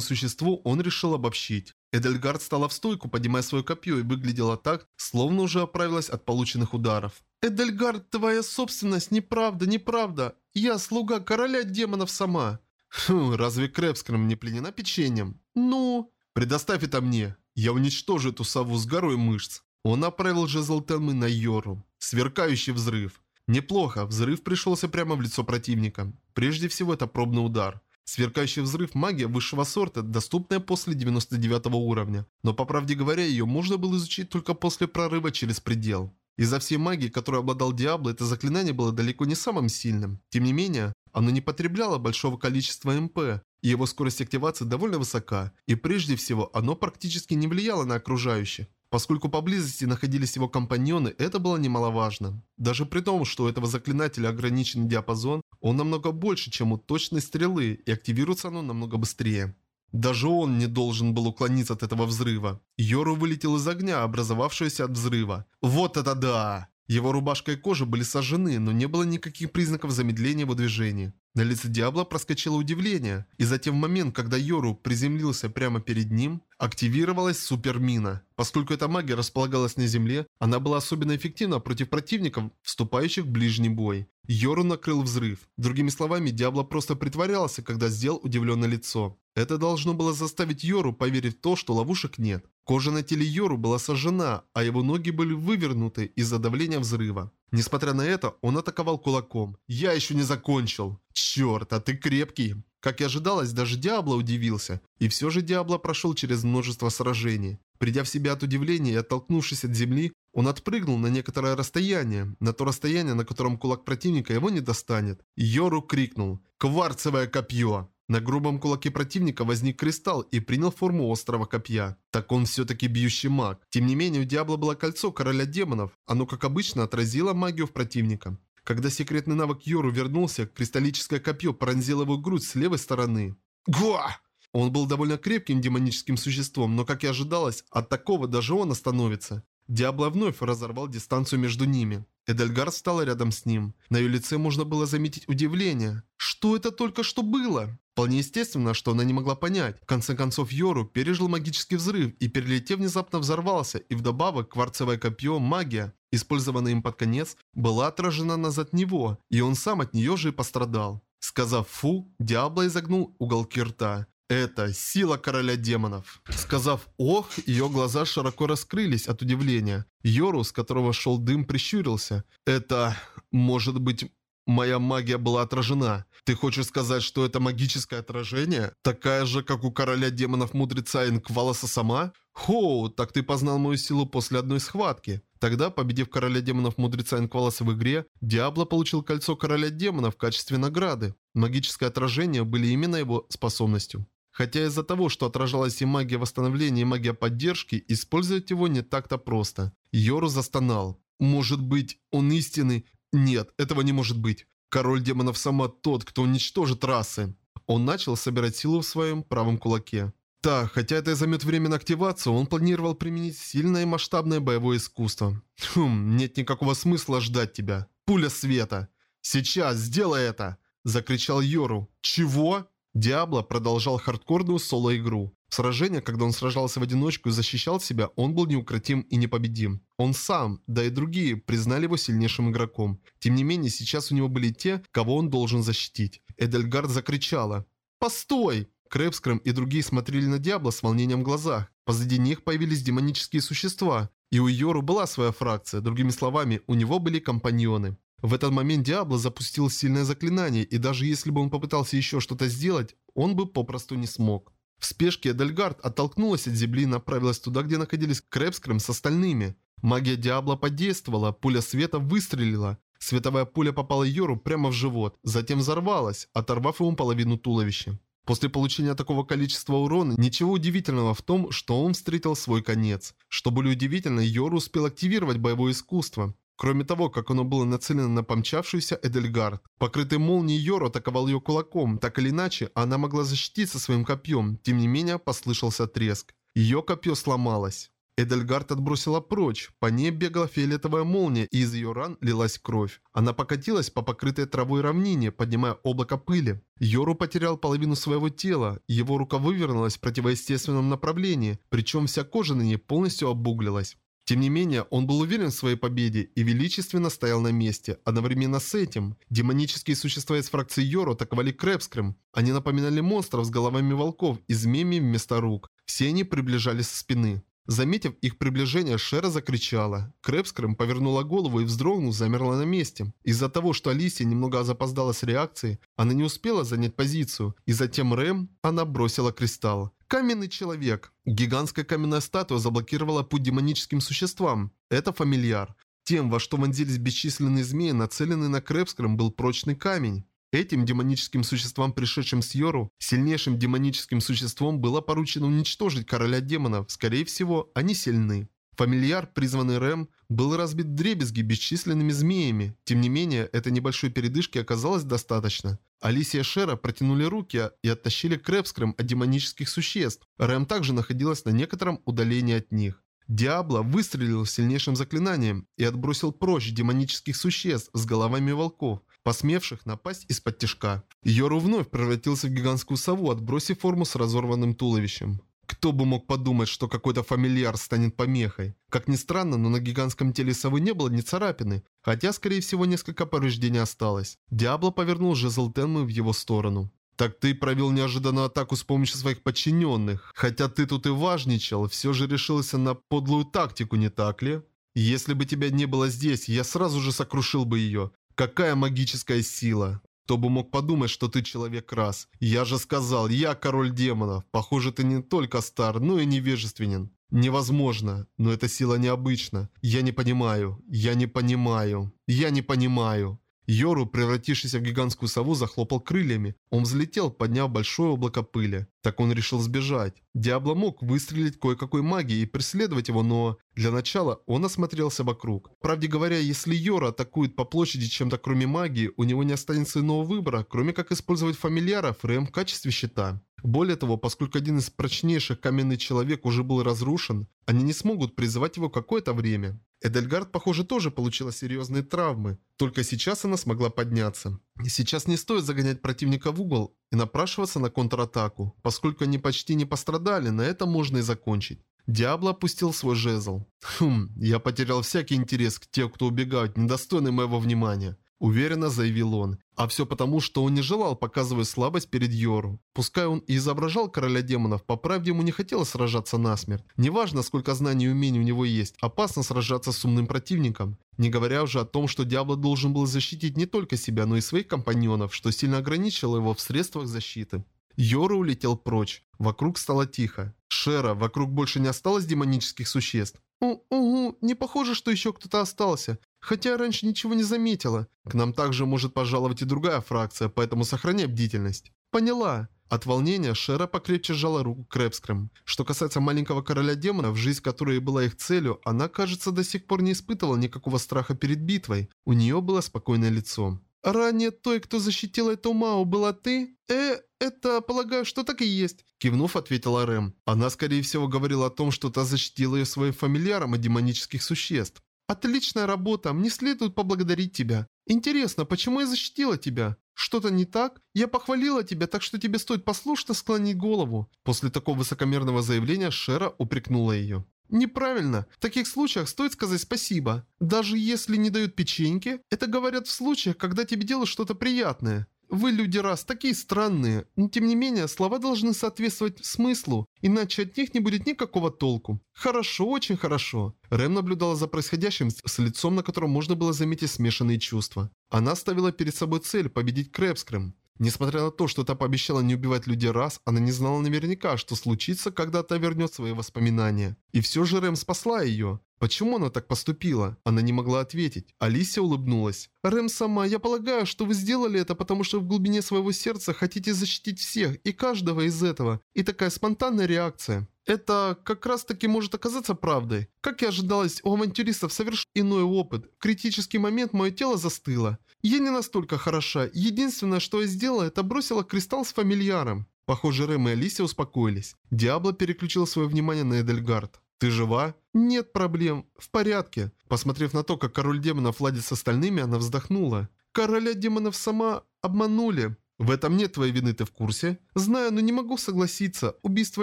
существу, он решил обобщить. Эдельгард стала в стойку, поднимая свое копье, и выглядела так, словно уже оправилась от полученных ударов. «Эдельгард, твоя собственность, неправда, неправда. Я слуга короля демонов сама». «Хм, разве Крэпскрэм не пленена печеньем?» «Ну...» «Предоставь это мне. Я уничтожу эту сову с горой мышц». Он направил жезл Тенмы на Йору. Сверкающий взрыв. Неплохо, взрыв пришелся прямо в лицо противника. Прежде всего это пробный удар. Сверкающий взрыв – магия высшего сорта, доступная после 99 уровня. Но по правде говоря, ее можно было изучить только после прорыва через предел. Из-за всей магии, которой обладал Диабло, это заклинание было далеко не самым сильным. Тем не менее, оно не потребляло большого количества МП, и его скорость активации довольно высока. И прежде всего, оно практически не влияло на окружающих. Поскольку поблизости находились его компаньоны, это было немаловажно. Даже при том, что у этого заклинателя ограниченный диапазон, он намного больше, чем у точной стрелы, и активируется оно намного быстрее. Даже он не должен был уклониться от этого взрыва. Йору вылетел из огня, образовавшегося от взрыва. Вот это да! Его рубашка и кожа были сожжены, но не было никаких признаков замедления его движения. На лице Диабло проскочило удивление, и затем в момент, когда Йору приземлился прямо перед ним, активировалась супермина. Поскольку эта магия располагалась на земле, она была особенно эффективна против противников, вступающих в ближний бой. Йору накрыл взрыв. Другими словами, Диабло просто притворялся, когда сделал удивленное лицо. Это должно было заставить Йору поверить в то, что ловушек нет. Кожа на теле Йору была сожжена, а его ноги были вывернуты из-за давления взрыва. Несмотря на это, он атаковал кулаком. «Я еще не закончил!» «Черт, а ты крепкий!» Как и ожидалось, даже Диабло удивился. И все же Диабло прошел через множество сражений. Придя в себя от удивления и оттолкнувшись от земли, он отпрыгнул на некоторое расстояние, на то расстояние, на котором кулак противника его не достанет. Йору крикнул «Кварцевое копье!». На грубом кулаке противника возник кристалл и принял форму острого копья. Так он все-таки бьющий маг. Тем не менее, у Диабло было кольцо короля демонов. Оно, как обычно, отразило магию в противника. Когда секретный навык Йору вернулся, кристаллическое копье пронзило его грудь с левой стороны. Гуа! Он был довольно крепким демоническим существом, но, как и ожидалось, от такого даже он остановится. Диабло вновь разорвал дистанцию между ними. Эдельгард встала рядом с ним. На ее лице можно было заметить удивление. Что это только что было? Вполне естественно, что она не могла понять. В конце концов, Йору пережил магический взрыв и, перелетев, внезапно взорвался, и вдобавок кварцевое копье, магия, использованная им под конец, была отражена назад него, и он сам от нее же и пострадал. Сказав «фу», Диабло изогнул уголки рта. Это сила короля демонов. Сказав «ох», ее глаза широко раскрылись от удивления. Йору, с которого шел дым, прищурился. Это, может быть, моя магия была отражена. Ты хочешь сказать, что это магическое отражение? Такая же, как у короля демонов мудреца Инкваласа сама? Хоу, так ты познал мою силу после одной схватки. Тогда, победив короля демонов мудреца Инкваласа в игре, Диабло получил кольцо короля демонов в качестве награды. Магическое отражение были именно его способностью. Хотя из-за того, что отражалась и магия восстановления, и магия поддержки, использовать его не так-то просто. Йору застонал. Может быть, он истинный? Нет, этого не может быть. Король демонов сама тот, кто уничтожит расы. Он начал собирать силу в своем правом кулаке. Так, хотя это и займет время на активацию, он планировал применить сильное и масштабное боевое искусство. Хм, нет никакого смысла ждать тебя. Пуля света. Сейчас, сделай это! Закричал Йору. Чего? Диабло продолжал хардкорную соло-игру. В сражениях, когда он сражался в одиночку и защищал себя, он был неукротим и непобедим. Он сам, да и другие, признали его сильнейшим игроком. Тем не менее, сейчас у него были те, кого он должен защитить. Эдельгард закричала. «Постой!» Крэпскрэм и другие смотрели на Диабло с волнением в глазах. Позади них появились демонические существа. И у Йору была своя фракция, другими словами, у него были компаньоны. В этот момент Диабло запустил сильное заклинание, и даже если бы он попытался еще что-то сделать, он бы попросту не смог. В спешке Эдельгард оттолкнулась от земли и направилась туда, где находились Крэпскрэм с остальными. Магия Диабло подействовала, пуля света выстрелила. Световая пуля попала Йору прямо в живот, затем взорвалась, оторвав ему половину туловища. После получения такого количества урона, ничего удивительного в том, что он встретил свой конец. Что более удивительно, Йору успел активировать боевое искусство. Кроме того, как оно было нацелено на помчавшуюся Эдельгард. Покрытый молнией Йор атаковал ее кулаком, так или иначе, она могла защититься своим копьем, тем не менее послышался треск. Ее копье сломалось. Эдельгард отбросила прочь, по ней бегала фиолетовая молния, и из ее ран лилась кровь. Она покатилась по покрытой травой равнине, поднимая облако пыли. Йору потерял половину своего тела, его рука вывернулась в противоестественном направлении, причем вся кожа на ней полностью обуглилась. Тем не менее, он был уверен в своей победе и величественно стоял на месте. Одновременно с этим, демонические существа из фракции Йоро атаковали Крэпскрым. Они напоминали монстров с головами волков и змеями вместо рук. Все они приближались со спины. Заметив их приближение, Шера закричала. Крэпскрым повернула голову и вздрогнув, замерла на месте. Из-за того, что Алисия немного запоздала с реакцией, она не успела занять позицию, и затем Рэм, она бросила кристалл. Каменный человек. Гигантская каменная статуя заблокировала путь демоническим существам. Это фамильяр. Тем, во что вонзились бесчисленные змеи, нацеленный на Крэпскром, был прочный камень. Этим демоническим существам, пришедшим с Йору, сильнейшим демоническим существом было поручено уничтожить короля демонов. Скорее всего, они сильны. Фамильяр, призванный Рэм, был разбит дребезги бесчисленными змеями. Тем не менее, этой небольшой передышки оказалось достаточно. Алисия и Шера протянули руки и оттащили Крэпскрэм от демонических существ. Рэм также находилась на некотором удалении от них. Диабло выстрелил сильнейшим заклинанием и отбросил прочь демонических существ с головами волков, посмевших напасть из-под тяжка. Йору вновь превратился в гигантскую сову, отбросив форму с разорванным туловищем. Кто бы мог подумать, что какой-то фамильяр станет помехой. Как ни странно, но на гигантском теле совы не было ни царапины, хотя, скорее всего, несколько повреждений осталось. Диабло повернул жезл Тенмы в его сторону. «Так ты провел неожиданную атаку с помощью своих подчиненных. Хотя ты тут и важничал, все же решился на подлую тактику, не так ли? Если бы тебя не было здесь, я сразу же сокрушил бы ее. Какая магическая сила!» Кто бы мог подумать, что ты человек раз. Я же сказал, я король демонов. Похоже, ты не только стар, но и невежественен. Невозможно, но эта сила необычна. Я не понимаю, я не понимаю, я не понимаю. Йору, превратившийся в гигантскую сову, захлопал крыльями. Он взлетел, подняв большое облако пыли. Так он решил сбежать. Диабло мог выстрелить кое-какой магией и преследовать его, но... Для начала он осмотрелся вокруг. Правде говоря, если Йора атакует по площади чем-то кроме магии, у него не останется иного выбора, кроме как использовать фамильяра Фрэм в качестве щита. Более того, поскольку один из прочнейших каменный человек уже был разрушен, они не смогут призывать его какое-то время. Эдельгард, похоже, тоже получила серьезные травмы. Только сейчас она смогла подняться. Сейчас не стоит загонять противника в угол и напрашиваться на контратаку. Поскольку они почти не пострадали, на этом можно и закончить. Диабло опустил свой жезл. Хм, я потерял всякий интерес к тем, кто убегают, недостойны моего внимания. Уверенно заявил он. А все потому, что он не желал показывать слабость перед Йору. Пускай он и изображал короля демонов, по правде ему не хотелось сражаться насмерть. Неважно, сколько знаний и умений у него есть, опасно сражаться с умным противником. Не говоря уже о том, что Диабло должен был защитить не только себя, но и своих компаньонов, что сильно ограничило его в средствах защиты. Йора улетел прочь. Вокруг стало тихо. Шера, вокруг больше не осталось демонических существ. «Угу, не похоже, что еще кто-то остался. Хотя раньше ничего не заметила. К нам также может пожаловать и другая фракция, поэтому сохраняй бдительность». «Поняла». От волнения Шера покрепче сжала руку Крэпскрым. Что касается маленького короля демонов, жизнь которой была их целью, она, кажется, до сих пор не испытывала никакого страха перед битвой. У нее было спокойное лицо. «Ранее той, кто защитила эту Мау, была ты? Э, это, полагаю, что так и есть», – кивнув, ответила Рэм. Она, скорее всего, говорила о том, что та защитила ее своим фамильяром от демонических существ. «Отличная работа, мне следует поблагодарить тебя. Интересно, почему я защитила тебя? Что-то не так? Я похвалила тебя, так что тебе стоит послушно склонить голову». После такого высокомерного заявления Шера упрекнула ее. Неправильно. В таких случаях стоит сказать спасибо. Даже если не дают печеньки, это говорят в случаях, когда тебе делают что-то приятное. Вы, люди раз, такие странные, но тем не менее слова должны соответствовать смыслу, иначе от них не будет никакого толку. Хорошо, очень хорошо. Рэм наблюдала за происходящим с лицом, на котором можно было заметить смешанные чувства. Она ставила перед собой цель победить Крэпскрэм. Несмотря на то, что та пообещала не убивать людей раз, она не знала наверняка, что случится, когда та вернет свои воспоминания. И все же Рэм спасла ее. Почему она так поступила? Она не могла ответить. Алисия улыбнулась. «Рэм сама, я полагаю, что вы сделали это, потому что в глубине своего сердца хотите защитить всех и каждого из этого. И такая спонтанная реакция. Это как раз таки может оказаться правдой. Как и ожидалось, у авантюристов совершил иной опыт. В критический момент мое тело застыло. Я не настолько хороша. Единственное, что я сделала, это бросила кристалл с фамильяром. Похоже, Рэм и Алисия успокоились. Диабло переключил свое внимание на Эдельгард. «Ты жива?» «Нет проблем. В порядке». Посмотрев на то, как король демонов ладит с остальными, она вздохнула. «Короля демонов сама обманули. В этом нет твоей вины, ты в курсе? Знаю, но не могу согласиться. Убийство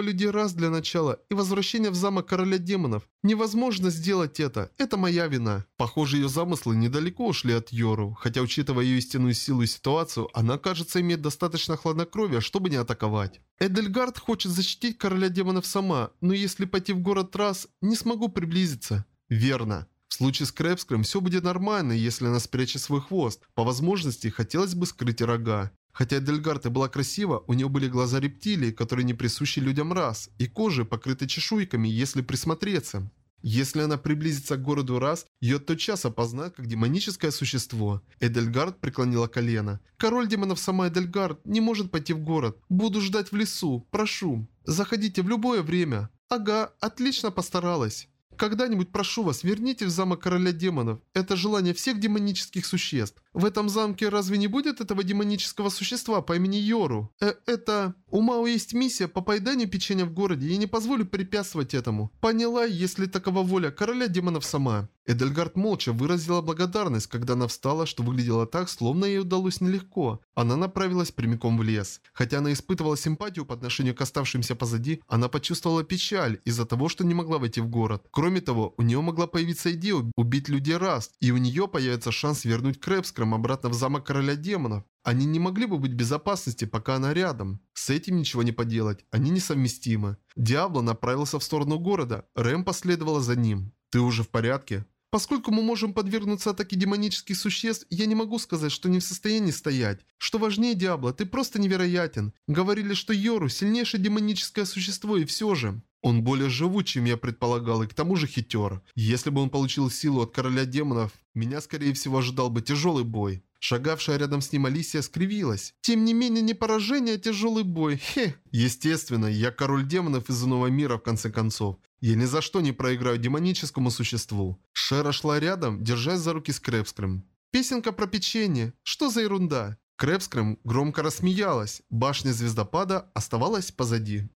людей раз для начала и возвращение в замок короля демонов. Невозможно сделать это. Это моя вина. Похоже, ее замыслы недалеко ушли от Йору. Хотя, учитывая ее истинную силу и ситуацию, она, кажется, имеет достаточно хладнокровия, чтобы не атаковать. Эдельгард хочет защитить короля демонов сама, но если пойти в город раз, не смогу приблизиться. Верно. В случае с Крэпскром все будет нормально, если она спрячет свой хвост. По возможности, хотелось бы скрыть рога. Хотя Дельгарта была красива, у нее были глаза рептилии, которые не присущи людям раз, и кожа покрыта чешуйками, если присмотреться. Если она приблизится к городу раз, ее тотчас опознают как демоническое существо. Эдельгард преклонила колено. Король демонов сама Эдельгард не может пойти в город. Буду ждать в лесу. Прошу. Заходите в любое время. Ага, отлично постаралась. Когда-нибудь прошу вас, верните в замок короля демонов. Это желание всех демонических существ. В этом замке разве не будет этого демонического существа по имени Йору? Э, это... У Мао есть миссия по поеданию печенья в городе, и не позволю препятствовать этому. Поняла, если такова воля короля демонов сама. Эдельгард молча выразила благодарность, когда она встала, что выглядело так, словно ей удалось нелегко. Она направилась прямиком в лес. Хотя она испытывала симпатию по отношению к оставшимся позади, она почувствовала печаль из-за того, что не могла войти в город. Кроме того, у нее могла появиться идея убить людей раз, и у нее появится шанс вернуть Крэпскром обратно в замок короля демонов. Они не могли бы быть в безопасности, пока она рядом. С этим ничего не поделать, они несовместимы. Диабло направился в сторону города, Рэм последовала за ним. «Ты уже в порядке?» Поскольку мы можем подвергнуться атаке демонических существ, я не могу сказать, что не в состоянии стоять. Что важнее, Диабло, ты просто невероятен. Говорили, что Йору – сильнейшее демоническое существо, и все же. Он более живут, чем я предполагал, и к тому же хитер. Если бы он получил силу от короля демонов, меня, скорее всего, ожидал бы тяжелый бой. Шагавшая рядом с ним Алисия скривилась. Тем не менее, не поражение, а тяжелый бой. Хе. Естественно, я король демонов из иного мира, в конце концов. Я ни за что не проиграю демоническому существу. Шера шла рядом, держась за руки с Крепскрым. Песенка про печенье. Что за ерунда? Крепскрым громко рассмеялась. Башня звездопада оставалась позади.